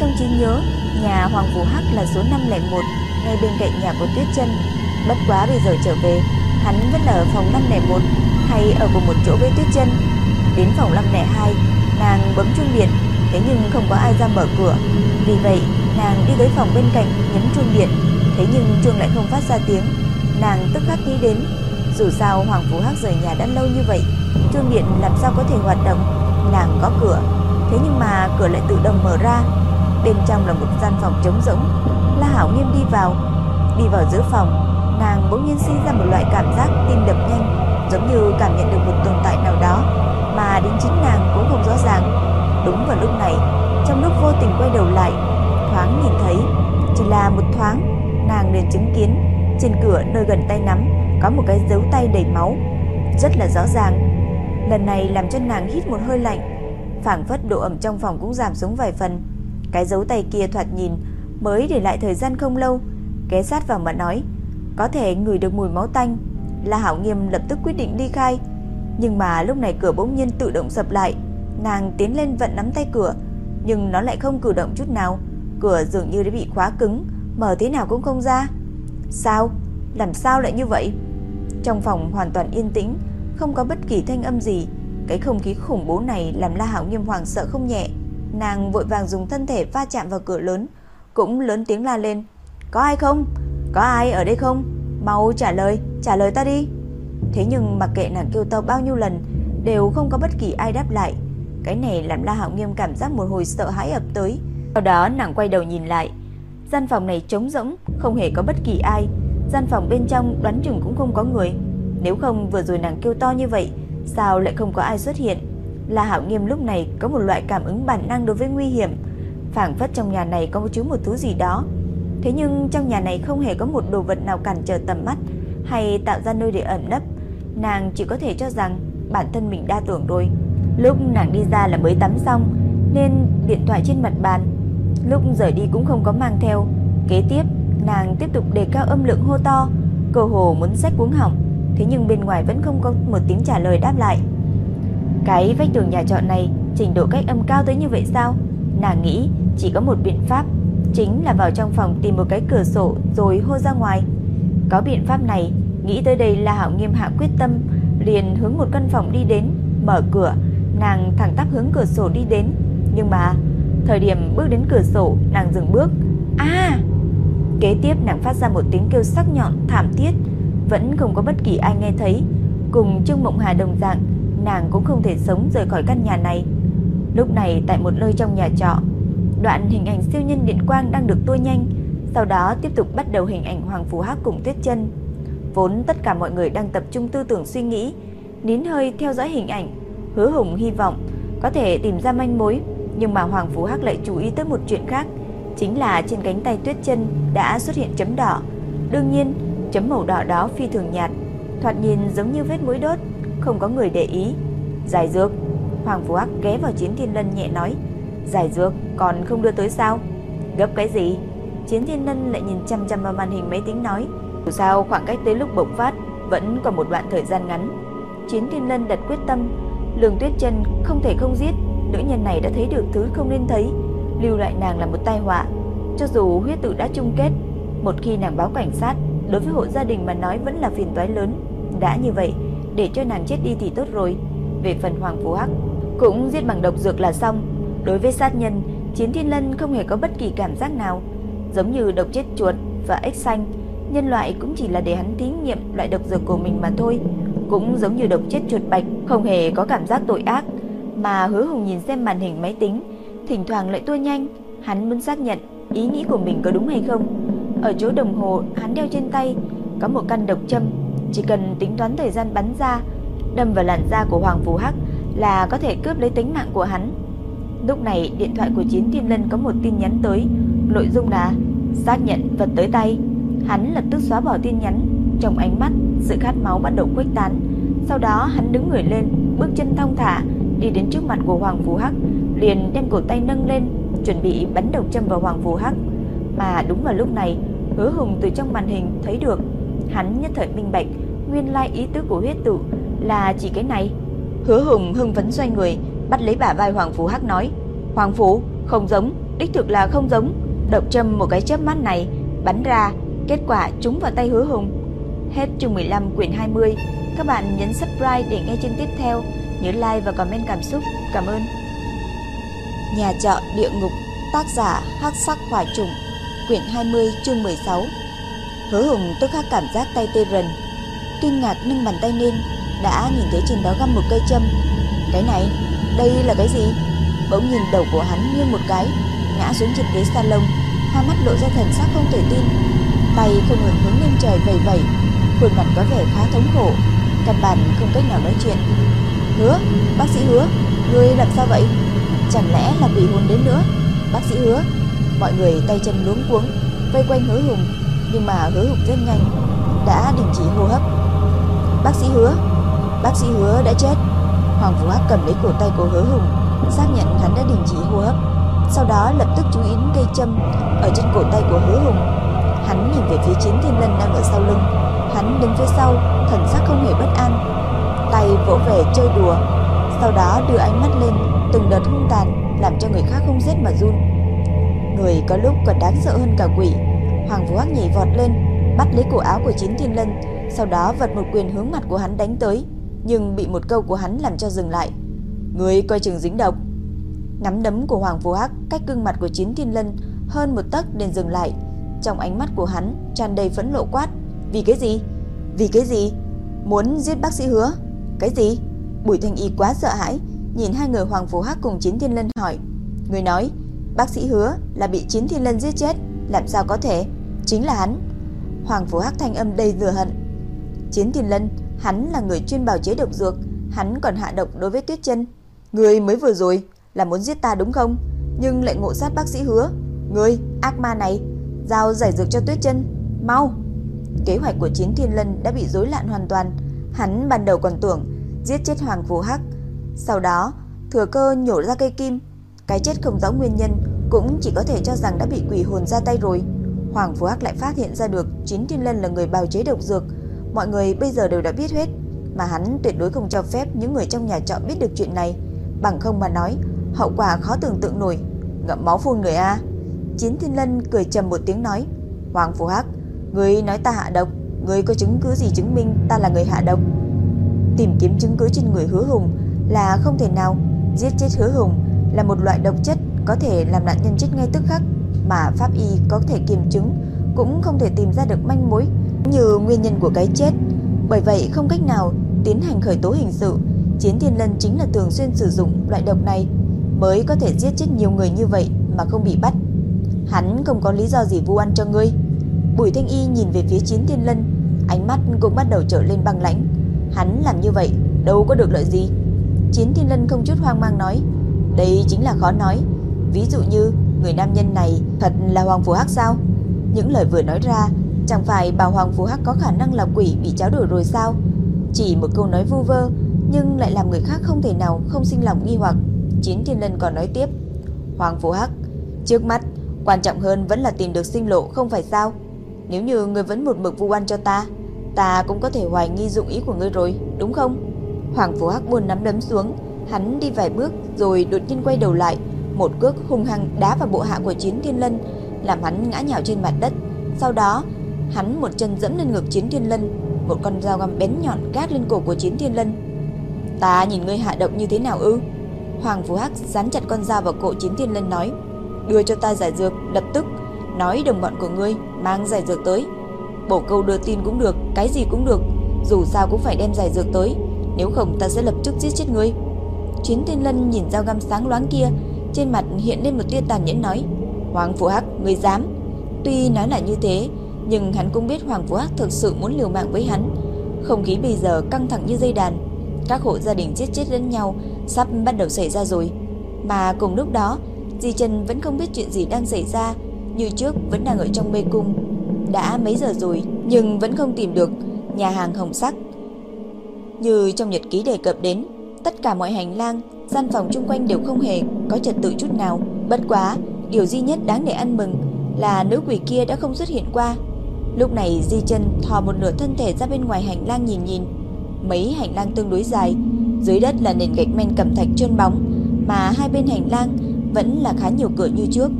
Speaker 1: trong trí nhớ, nhà Hoàng Vũ Hắc là số 501, ngay bên cạnh nhà của Tuyết Trân Bất quá bây giờ trở về, hắn vẫn ở phòng 501 hay ở cùng một chỗ với Tuyết Trân Đến phòng 502, nàng bấm chuông điện thế nhưng không có ai ra mở cửa. Vì vậy, nàng đi tới phòng bên cạnh nhấn chuông điện, thế nhưng chuông lại không phát ra tiếng. Nàng tức khắc nghĩ đến, dù sao Hoàng Phú Hắc rời nhà đã lâu như vậy, chuông điện làm sao có thể hoạt động? Nàng có cửa, thế nhưng mà cửa lại tự động mở ra. Bên trong là một gian phòng trống rỗng. La Hảo Nghiêm đi vào, đi vào giữa phòng, nàng bỗng nhiên sinh ra một loại cảm giác tim đập nhanh, giống như cảm nhận được một tồn tại nào đó mà đến chính nàng cũng không rõ ràng. Đúng vào lúc này, trong lúc vô tình quay đầu lại, thoáng nhìn thấy, chỉ là một thoáng, nàng liền chứng kiến trên cửa nơi gần tay nắm có một cái dấu tay đầy máu, rất là rõ ràng. Lần này làm cho nàng hít một hơi lạnh, phảng phất độ ẩm trong phòng cũng giảm xuống vài phần. Cái dấu tay kia thoạt nhìn mới để lại thời gian không lâu, ghé sát vào mà nói, có thể ngửi được mùi máu tanh. La Hảo Nghiêm lập tức quyết định ly khai, nhưng mà lúc này cửa bỗng nhiên tự động sập lại, Nàng tiến lên vận nắm tay cửa, nhưng nó lại không cử động chút nào. Cửa dường như đã bị khóa cứng, mở thế nào cũng không ra. Sao? Làm sao lại như vậy? Trong phòng hoàn toàn yên tĩnh, không có bất kỳ thanh âm gì. Cái không khí khủng bố này làm La Hạo Nghiêm hoàng sợ không nhẹ. Nàng vội vàng dùng thân thể va chạm vào cửa lớn, cũng lớn tiếng la lên. Có ai không? Có ai ở đây không? Mau trả lời, trả lời ta đi. Thế nhưng mặc kệ nàng kêu to bao nhiêu lần, đều không có bất kỳ ai đáp lại. Cái này làm La Hạo Nghiêm cảm giác một hồi sợ hãi ập tới. Sau đó nàng quay đầu nhìn lại. Gian phòng này trống rỗng, không hề có bất kỳ ai. Gian phòng bên trong đoán chừng cũng không có người. Nếu không vừa rồi nàng kêu to như vậy, sao lại không có ai xuất hiện? La Hạo Nghiêm lúc này có một loại cảm ứng bản năng đối với nguy hiểm, phảng phất trong nhà này có chứa một thứ gì đó. Thế nhưng trong nhà này không hề có một đồ vật nào cản trở tầm mắt hay tạo ra nơi để ẩn nấp. Nàng chỉ có thể cho rằng bản thân mình đa tưởng rồi. Lúc nàng đi ra là mới tắm xong Nên điện thoại trên mặt bàn Lúc rời đi cũng không có mang theo Kế tiếp nàng tiếp tục đề cao âm lượng hô to Cơ hồ muốn rách cuống họng Thế nhưng bên ngoài vẫn không có một tiếng trả lời đáp lại cái vách tường nhà trọ này Trình độ cách âm cao tới như vậy sao? Nàng nghĩ chỉ có một biện pháp, Chính là vào trong phòng tìm một cái cửa sổ Rồi hô ra ngoài. Có biện pháp này, Nghĩ tới đây là Hạo Nghiêm hạ quyết tâm, Liền hướng một căn phòng đi đến, Mở cửa. Nàng thẳng tắp hướng cửa sổ đi đến. Nhưng mà, Thời điểm bước đến cửa sổ, Nàng dừng bước. À Kế tiếp nàng phát ra một tiếng kêu sắc nhọn thảm thiết, Vẫn không có bất kỳ ai nghe thấy. Cùng Trương Mộng Hà đồng dạng Nàng cũng không thể sống rời khỏi căn nhà này. Lúc này, tại một nơi trong nhà trọ, Đoạn hình ảnh siêu nhân điện quang đang được tua nhanh, Sau đó tiếp tục bắt đầu hình ảnh Hoàng Phú Hắc cùng Tuyết chân. Vốn tất cả mọi người đang tập trung tư tưởng suy nghĩ, Nín hơi theo dõi hình ảnh, Hứa Hùng hy vọng có thể tìm ra manh mối, Nhưng mà Hoàng Phú Hắc lại chú ý tới một chuyện khác, Chính là trên cánh tay Tuyết chân đã xuất hiện chấm đỏ. Đương nhiên, chấm màu đỏ đó phi thường nhạt, Thoạt nhìn giống như vết mũi đốt. Không có người để ý. Giải dược. Hoàng Phú Hắc ghé vào Chiến Thiên Lân nhẹ nói, Giải dược còn không đưa tới sao? Gấp cái gì? Chiến Thiên Lân lại nhìn chăm chăm vào màn hình máy tính nói, Dù sao khoảng cách tới lúc bộc phát Vẫn còn một đoạn thời gian ngắn. Chiến Thiên Lân đặt quyết tâm Lương Tuyết chân không thể không giết, Nữ nhân này đã thấy được thứ không nên thấy, Lưu lại nàng là một tai họa. Cho dù huyết tự đã chung kết, Một khi nàng báo cảnh sát, Đối với hộ gia đình mà nói vẫn là phiền toái lớn. Đã như vậy để cho nàng chết đi thì tốt rồi. Về phần Hoàng Phú Hắc, Cũng giết bằng độc dược là xong. Đối với sát nhân, Chiến Thiên Lân không hề có bất kỳ cảm giác nào. Giống như độc chết chuột và ếch xanh, Nhân loại cũng chỉ là để hắn thí nghiệm loại độc dược của mình mà thôi. Cũng giống như độc chết chuột bạch, Không hề có cảm giác tội ác. Mà hứa hùng nhìn xem màn hình máy tính, Thỉnh thoảng lại tua nhanh. Hắn muốn xác nhận ý nghĩ của mình có đúng hay không. Ở chỗ đồng hồ, hắn đeo trên tay, Có một căn độc châm. Chỉ cần tính toán thời gian bắn ra, Đâm vào làn da của Hoàng Phù Hắc Là có thể cướp lấy tính mạng của hắn. Lúc này, điện thoại của Chín Thiên Lân có một tin nhắn tới, Nội dung là Xác nhận vật tới tay. Hắn lập tức xóa bỏ tin nhắn, Trong ánh mắt, sự khát máu bắt đầu khuếch tán. Sau đó, hắn đứng người lên, Bước chân thong thả, Đi đến trước mặt của Hoàng Phù Hắc, Liền đem cổ tay nâng lên, Chuẩn bị bắn độc châm vào Hoàng Phù Hắc. Mà đúng vào lúc này, Hứa Hùng từ trong màn hình thấy được Hắn nhất thời minh bạch Nguyên lai ý tứ của huyết tự là chỉ cái này Hứa Hùng hưng phấn xoay người bắt lấy bả vai Hoàng Phú Hắc nói: "Hoàng Phú, không giống, đích thực là không giống." Độc châm một cái chớp mắt này bắn ra, kết quả trúng vào tay Hứa Hùng. Hết chương 15 quyển 20. Các bạn nhấn subscribe để nghe chương tiếp theo, nhớ like và comment cảm xúc. Cảm ơn. Nhà trọ địa ngục, tác giả Hắc Sắc Hỏa Trùng, quyển 20 chương 16. Hứa Hùng tức khắc cảm giác tay tê rần, kinh ngạc nâng bàn tay lên, đã nhìn thấy trên đó găm một cây châm. Cái này đây là cái gì? Bỗng nhìn đầu của hắn nghiêng một cái, ngã xuống trên ghế salon, hai mắt lộ ra thần sắc không thể tin. Tay không ngừng hướng lên trời vẩy vẩy, khuôn mặt có vẻ khá thống khổ, căn bản không cách nào nói chuyện. Hứa, bác sĩ hứa, ngươi làm sao vậy? Chẳng lẽ là bị hôn đến nữa? Bác sĩ hứa, mọi người tay chân luống cuống, vây quanh hứa hùng, nhưng mà hứa hùng rất nhanh, đã đình chỉ hô hấp. Bác sĩ hứa, bác sĩ hứa đã chết. Hoàng Vũ Hắc cầm lấy cổ tay của Hứa Hùng, xác nhận hắn đã đình chỉ hô hấp. Sau đó lập tức chú ý đến cây châm ở trên cổ tay của Hứa Hùng. Hắn nhìn về phía Chiến Thiên Lân đang ở sau lưng, hắn đứng phía sau, thần sắc không hề bất an, tay vỗ về chơi đùa, sau đó đưa ánh mắt lên, từng đợt hung tàn làm cho người khác không giết mà run. Người có lúc còn đáng sợ hơn cả quỷ. Hoàng Vũ Hắc nhảy vọt lên, bắt lấy cổ áo của Chiến Thiên Lân, sau đó vật một quyền hướng mặt của hắn đánh tới nhưng bị một câu của hắn làm cho dừng lại. Người coi chừng dính độc. Nắm đấm của Hoàng Vũ Hắc cách gương mặt của Chiến Thiên Lân hơn một tấc nên dừng lại. Trong ánh mắt của hắn tràn đầy phẫn nộ quát, "Vì cái gì? Vì cái gì? Muốn giết bác sĩ Hứa? Cái gì?" Bùi Thanh Y quá sợ hãi, nhìn hai người Hoàng Vũ Hắc cùng Chiến Thiên Lân hỏi, "Người nói, bác sĩ Hứa là bị Chiến Thiên Lân giết chết, làm sao có thể? Chính là hắn." Hoàng vũ Hắc thanh âm đầy vừa hận. Chiến Thiên Lân Hắn là người chuyên bào chế độc dược, hắn còn hạ độc đối với Tuyết Chân. Ngươi mới vừa rồi là muốn giết ta đúng không? Nhưng lại ngộ sát bác sĩ hứa. Ngươi, ác ma này, giao giải dược cho Tuyết Chân, mau. Kế hoạch của Chiến Thiên Lân đã bị rối loạn hoàn toàn. Hắn ban đầu còn tưởng giết chết Hoàng vũ Hắc, sau đó thừa cơ nhổ ra cây kim. Cái chết không rõ nguyên nhân cũng chỉ có thể cho rằng đã bị quỷ hồn ra tay rồi. Hoàng Phú Hắc lại phát hiện ra được Chín Thiên Lân là người bào chế độc dược, mọi người bây giờ đều đã biết hết, mà hắn tuyệt đối không cho phép những người trong nhà trọ biết được chuyện này, bằng không mà nói, hậu quả khó tưởng tượng nổi. Ngậm máu phun người a. Chiến Thiên Lân cười trầm một tiếng nói, "Hoàng Phú Hắc, người nói ta hạ độc, người có chứng cứ gì chứng minh ta là người hạ độc?" Tìm kiếm chứng cứ trên người Hứa Hùng là không thể nào, giết chết Hứa Hùng là một loại độc chất có thể làm nạn nhân chết ngay tức khắc, mà pháp y có thể kiểm chứng cũng không thể tìm ra được manh mối như nguyên nhân của cái chết. Bởi vậy không cách nào tiến hành khởi tố hình sự, Chiến Thiên Lân chính là thường xuyên sử dụng loại độc này mới có thể giết chết nhiều người như vậy mà không bị bắt. Hắn không có lý do gì vu oan cho ngươi. Bùi Thanh Y nhìn về phía Chiến Thiên Lân, ánh mắt cũng bắt đầu trở lên băng lãnh. Hắn làm như vậy đâu có được lợi gì. Chiến Thiên Lân không chút hoang mang nói, đây chính là khó nói. Ví dụ như người nam nhân này thật là Hoàng Phù Hắc sao? Những lời vừa nói ra, chẳng phải bà Hoàng Phù Hắc có khả năng là quỷ bị cháo đổi rồi sao? Chỉ một câu nói vu vơ, nhưng lại làm người khác không thể nào không sinh lòng nghi hoặc. Chiến Thiên Lân còn nói tiếp, Hoàng Phù Hắc, trước mắt quan trọng hơn vẫn là tìm được sinh lộ không phải sao? Nếu như người vẫn một mực vu oan cho ta, ta cũng có thể hoài nghi dụng ý của ngươi rồi, đúng không? Hoàng Phù Hắc buồn nắm đấm xuống, hắn đi vài bước rồi đột nhiên quay đầu lại, một cước hung hăng đá vào bộ hạ của Chiến Thiên Lân, làm hắn ngã nhào trên mặt đất. Sau đó, hắn một chân dẫm lên ngực Chiến Thiên Lân, một con dao găm bén nhọn gác lên cổ của Chiến Thiên Lân. "Ta nhìn ngươi hạ động như thế nào ư?" Hoàng Phú Hắc dán chặt con dao vào cổ Chiến Thiên Lân nói, "Đưa cho ta giải dược lập tức, nói đồng bọn của ngươi mang giải dược tới." Bổ câu đưa tin cũng được, cái gì cũng được, dù sao cũng phải đem giải dược tới, nếu không ta sẽ lập tức giết chết ngươi. Chiến Thiên Lân nhìn dao găm sáng loáng kia, trên mặt hiện lên một tia tàn nhẫn nói, "Hoàng vũ Hắc, ngươi dám?" Tuy nói là như thế, nhưng hắn cũng biết Hoàng Phú Hắc thực sự muốn liều mạng với hắn. Không khí bây giờ căng thẳng như dây đàn, các hộ gia đình chết chết lẫn nhau sắp bắt đầu xảy ra rồi. Mà cùng lúc đó, Di Trần vẫn không biết chuyện gì đang xảy ra, như trước vẫn đang ở trong mê cung. Đã mấy giờ rồi, nhưng vẫn không tìm được nhà hàng hồng sắc. Như trong nhật ký đề cập đến, tất cả mọi hành lang, gian phòng chung quanh đều không hề có trật tự chút nào. Bất quá, điều duy nhất đáng để ăn mừng là nữ quỷ kia đã không xuất hiện qua. Lúc này Di Chân thò một nửa thân thể ra bên ngoài hành lang nhìn nhìn. Mấy hành lang tương đối dài, dưới đất là nền gạch men cẩm thạch trơn bóng, mà hai bên hành lang vẫn là khá nhiều cửa như trước.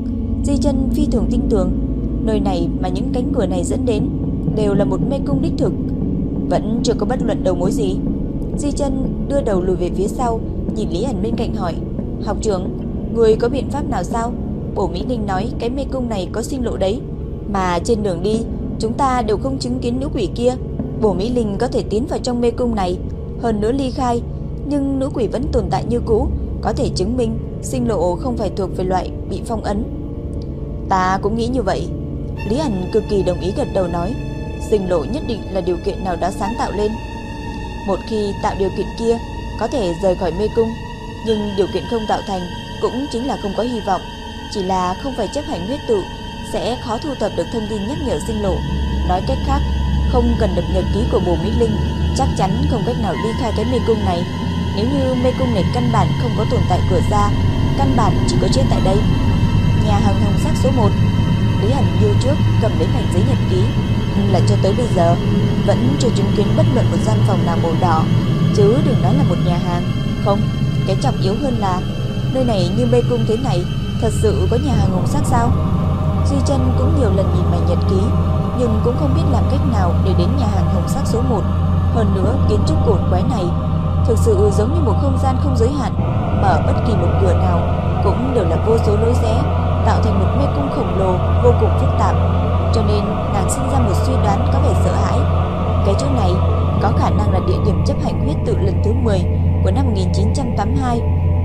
Speaker 1: Di Chân phi thường tin tưởng, nơi này mà những cánh cửa này dẫn đến đều là một mê cung đích thực, vẫn chưa có bất luận đầu mối gì. Di Chân đưa đầu lùi về phía sau, nhìn Lý Ảnh bên cạnh hỏi: "Học trưởng, người có biện pháp nào sao?" Bổ Mỹ Linh nói cái mê cung này có sinh lộ đấy, mà trên đường đi chúng ta đều không chứng kiến nữ quỷ kia. Bổ Mỹ Linh có thể tiến vào trong mê cung này, hơn nữa ly khai, nhưng nữ quỷ vẫn tồn tại như cũ, có thể chứng minh sinh lộ không phải thuộc về loại bị phong ấn. Ta cũng nghĩ như vậy. Lý Ảnh cực kỳ đồng ý gật đầu nói, sinh lộ nhất định là điều kiện nào đó sáng tạo lên. Một khi tạo điều kiện kia, có thể rời khỏi mê cung, nhưng điều kiện không tạo thành cũng chính là không có hy vọng. Chỉ là không phải chấp hành huyết tự sẽ khó thu thập được thông tin nhắc nhở sinh lộ. Nói cách khác, không cần được nhật ký của Bồ Mỹ Linh, chắc chắn không cách nào ly khai cái mê cung này. Nếu như mê cung này căn bản không có tồn tại cửa ra, căn bản chỉ có chết tại đây. Nhà hàng hồng sắc số 1 Lý Hành như trước cầm lấy mảnh giấy nhật ký Nhưng là cho tới bây giờ Vẫn chưa chứng kiến bất luận một gian phòng nào màu đỏ Chứ đừng nói là một nhà hàng. Không, cái trọng yếu hơn là Nơi này như mê cung thế này Thật sự có nhà hàng hồng sắc sao? Duy chân cũng nhiều lần nhìn mày nhật ký Nhưng cũng không biết làm cách nào Để đến nhà hàng hồng sắc số 1 Hơn nữa kiến trúc cột quái này Thực sự giống như một không gian không giới hạn Mở bất kỳ một cửa nào Cũng đều là vô số lối rẽ Tạo thành một mê cung khổng lồ Vô cùng phức tạp. Cho nên nàng sinh ra một suy đoán có vẻ sợ hãi. Cái chỗ này có khả năng là địa điểm chấp hành huyết tự lần thứ 10 Của năm 1982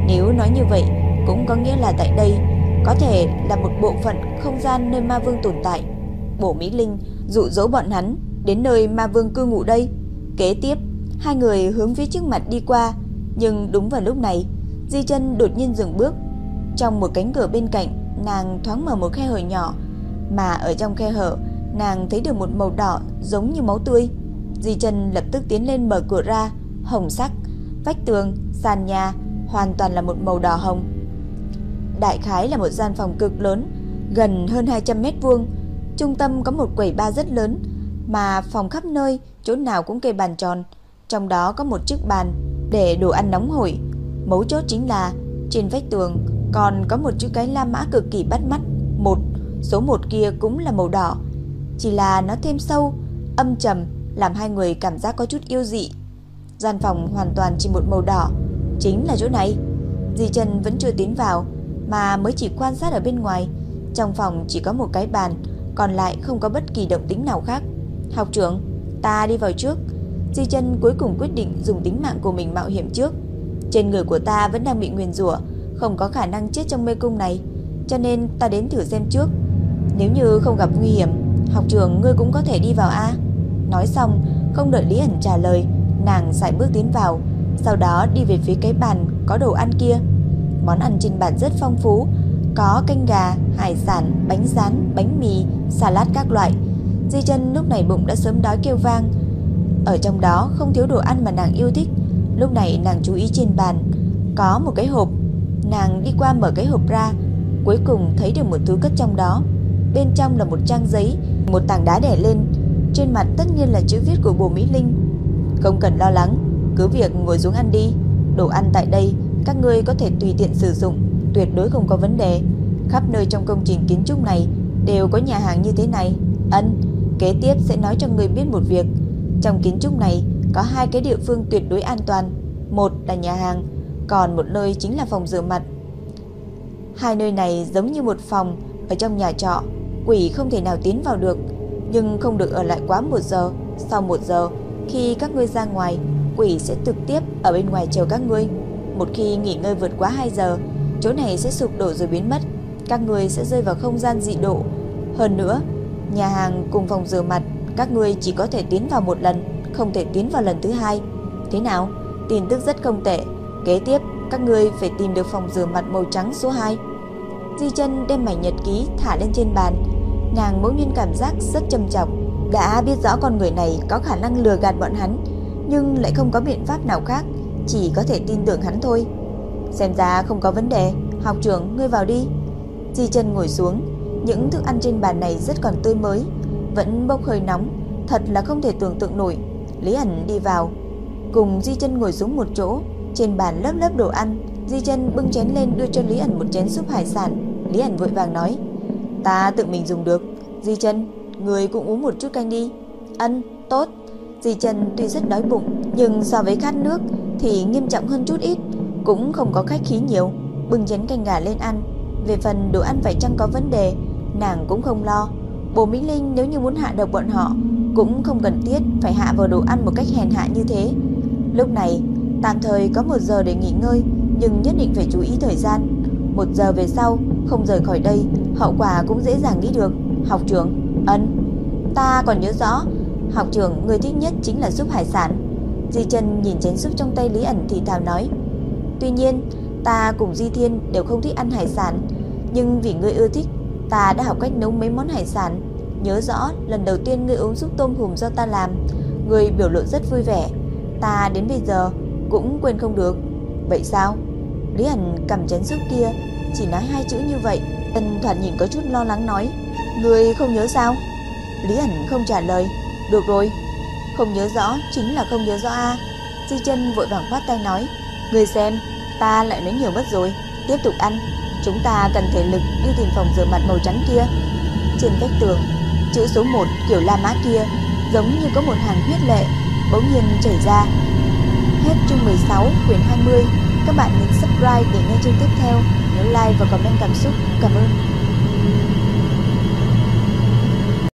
Speaker 1: Nếu nói như vậy cũng có nghĩa là tại đây có thể là một bộ phận không gian nơi ma vương tồn tại. Bổ Mỹ Linh dụ dỗ bọn hắn đến nơi ma vương cư ngụ đây. Kế tiếp, hai người hướng phía trước mặt đi qua, nhưng đúng vào lúc này, Di chân đột nhiên dừng bước. Trong một cánh cửa bên cạnh, nàng thoáng mở một khe hở nhỏ, mà ở trong khe hở, nàng thấy được một màu đỏ giống như máu tươi. Di chân lập tức tiến lên mở cửa ra, hồng sắc, vách tường, sàn nhà hoàn toàn là một màu đỏ hồng. Đại khái là một gian phòng cực lớn, gần hơn 200 mét vuông. Trung tâm có một quầy bar rất lớn, mà phòng khắp nơi, chỗ nào cũng kê bàn tròn, trong đó có một chiếc bàn để đồ ăn nóng hổi. Mấu chốt chính là trên vách tường còn có một chữ cái La Mã cực kỳ bắt mắt, một, số một kia cũng là màu đỏ, chỉ là nó thêm sâu, âm trầm làm hai người cảm giác có chút yêu dị. Gian phòng hoàn toàn chỉ một màu đỏ, chính là chỗ này. Di Trần vẫn chưa tiến vào, mà mới chỉ quan sát ở bên ngoài. Trong phòng chỉ có một cái bàn, còn lại không có bất kỳ động tĩnh nào khác. Học trưởng, ta đi vào trước. Di Trần cuối cùng quyết định dùng tính mạng của mình mạo hiểm trước. Trên người của ta vẫn đang bị nguyền rủa, không có khả năng chết trong mê cung này, cho nên ta đến thử xem trước. Nếu như không gặp nguy hiểm, học trưởng ngươi cũng có thể đi vào a. Nói xong, không đợi Lý ẩn trả lời, nàng sải bước tiến vào, sau đó đi về phía cái bàn có đồ ăn kia. Món ăn trên bàn rất phong phú, có canh gà, hải sản, bánh rán, bánh mì, salad các loại. Di chân lúc này bụng đã sớm đói kêu vang. Ở trong đó không thiếu đồ ăn mà nàng yêu thích. Lúc này nàng chú ý trên bàn có một cái hộp. Nàng đi qua mở cái hộp ra, cuối cùng thấy được một thứ cất trong đó. Bên trong là một trang giấy, một tảng đá đè lên, trên mặt tất nhiên là chữ viết của Bồ Mỹ Linh. Không cần lo lắng, cứ việc ngồi xuống ăn đi. Đồ ăn tại đây các ngươi có thể tùy tiện sử dụng, tuyệt đối không có vấn đề. Khắp nơi trong công trình kiến trúc này đều có nhà hàng như thế này. Ân, kế tiếp sẽ nói cho ngươi biết một việc. Trong kiến trúc này có hai cái địa phương tuyệt đối an toàn. Một là nhà hàng, còn một nơi chính là phòng rửa mặt. Hai nơi này giống như một phòng ở trong nhà trọ, quỷ không thể nào tiến vào được, nhưng không được ở lại quá một giờ. Sau một giờ, khi các ngươi ra ngoài, quỷ sẽ trực tiếp ở bên ngoài chờ các ngươi. Một khi nghỉ ngơi vượt quá 2 giờ, chỗ này sẽ sụp đổ rồi biến mất. Các ngươi sẽ rơi vào không gian dị độ. Hơn nữa, nhà hàng cùng phòng rửa mặt, các ngươi chỉ có thể tiến vào một lần, không thể tiến vào lần thứ hai. Thế nào? Tin tức rất không tệ. Kế tiếp, các ngươi phải tìm được phòng rửa mặt màu trắng số 2. Di chân đem mảnh nhật ký thả lên trên bàn. Nàng bỗng nhiên cảm giác rất trầm trọng. Đã biết rõ con người này có khả năng lừa gạt bọn hắn, nhưng lại không có biện pháp nào khác, chỉ có thể tin tưởng hắn thôi. Xem ra không có vấn đề, học trưởng ngươi vào đi. Di chân ngồi xuống, những thức ăn trên bàn này rất còn tươi mới, vẫn bốc hơi nóng, thật là không thể tưởng tượng nổi. Lý ẩn đi vào, cùng Di chân ngồi xuống một chỗ, trên bàn lớp lớp đồ ăn, Di chân bưng chén lên đưa cho Lý ẩn một chén súp hải sản. Lý ẩn vội vàng nói, ta tự mình dùng được. Di chân, người cũng uống một chút canh đi. Ân, tốt. Di chân tuy rất đói bụng, nhưng so với khát nước thì nghiêm trọng hơn chút ít, cũng không có khách khí nhiều, bưng chén canh gà lên ăn. Về phần đồ ăn phải chăng có vấn đề, nàng cũng không lo. Bồ Mỹ Linh nếu như muốn hạ độc bọn họ, cũng không cần thiết phải hạ vào đồ ăn một cách hèn hạ như thế. Lúc này, tạm thời có một giờ để nghỉ ngơi, nhưng nhất định phải chú ý thời gian. Một giờ về sau, không rời khỏi đây, hậu quả cũng dễ dàng nghĩ được. Học trưởng, ân, ta còn nhớ rõ, học trưởng người thích nhất chính là súp hải sản. Di chân nhìn chén súp trong tay Lý ẩn thì thào nói. Tuy nhiên, ta cùng Di Thiên đều không thích ăn hải sản, nhưng vì ngươi ưa thích, ta đã học cách nấu mấy món hải sản. Nhớ rõ, lần đầu tiên ngươi uống súp tôm hùm do ta làm, ngươi biểu lộ rất vui vẻ. Ta đến bây giờ cũng quên không được. Vậy sao? Lý Ảnh cầm chén súp kia, chỉ nói hai chữ như vậy. Ân thoạt nhìn có chút lo lắng nói, ngươi không nhớ sao? Lý Ảnh không trả lời. Được rồi, không nhớ rõ chính là không nhớ rõ a. Di chân vội vàng khoát tay nói, người xem, ta lại nói nhiều mất rồi, tiếp tục ăn. Chúng ta cần thể lực đi tìm phòng rửa mặt màu trắng kia. Trên vách tường, chữ số 1 kiểu La Mã kia giống như có một hàng huyết lệ bỗng nhiên chảy ra. Hết chương 16 quyển 20. Các bạn nhấn subscribe để nghe chương tiếp theo. Nhớ like và comment cảm xúc. Cảm ơn.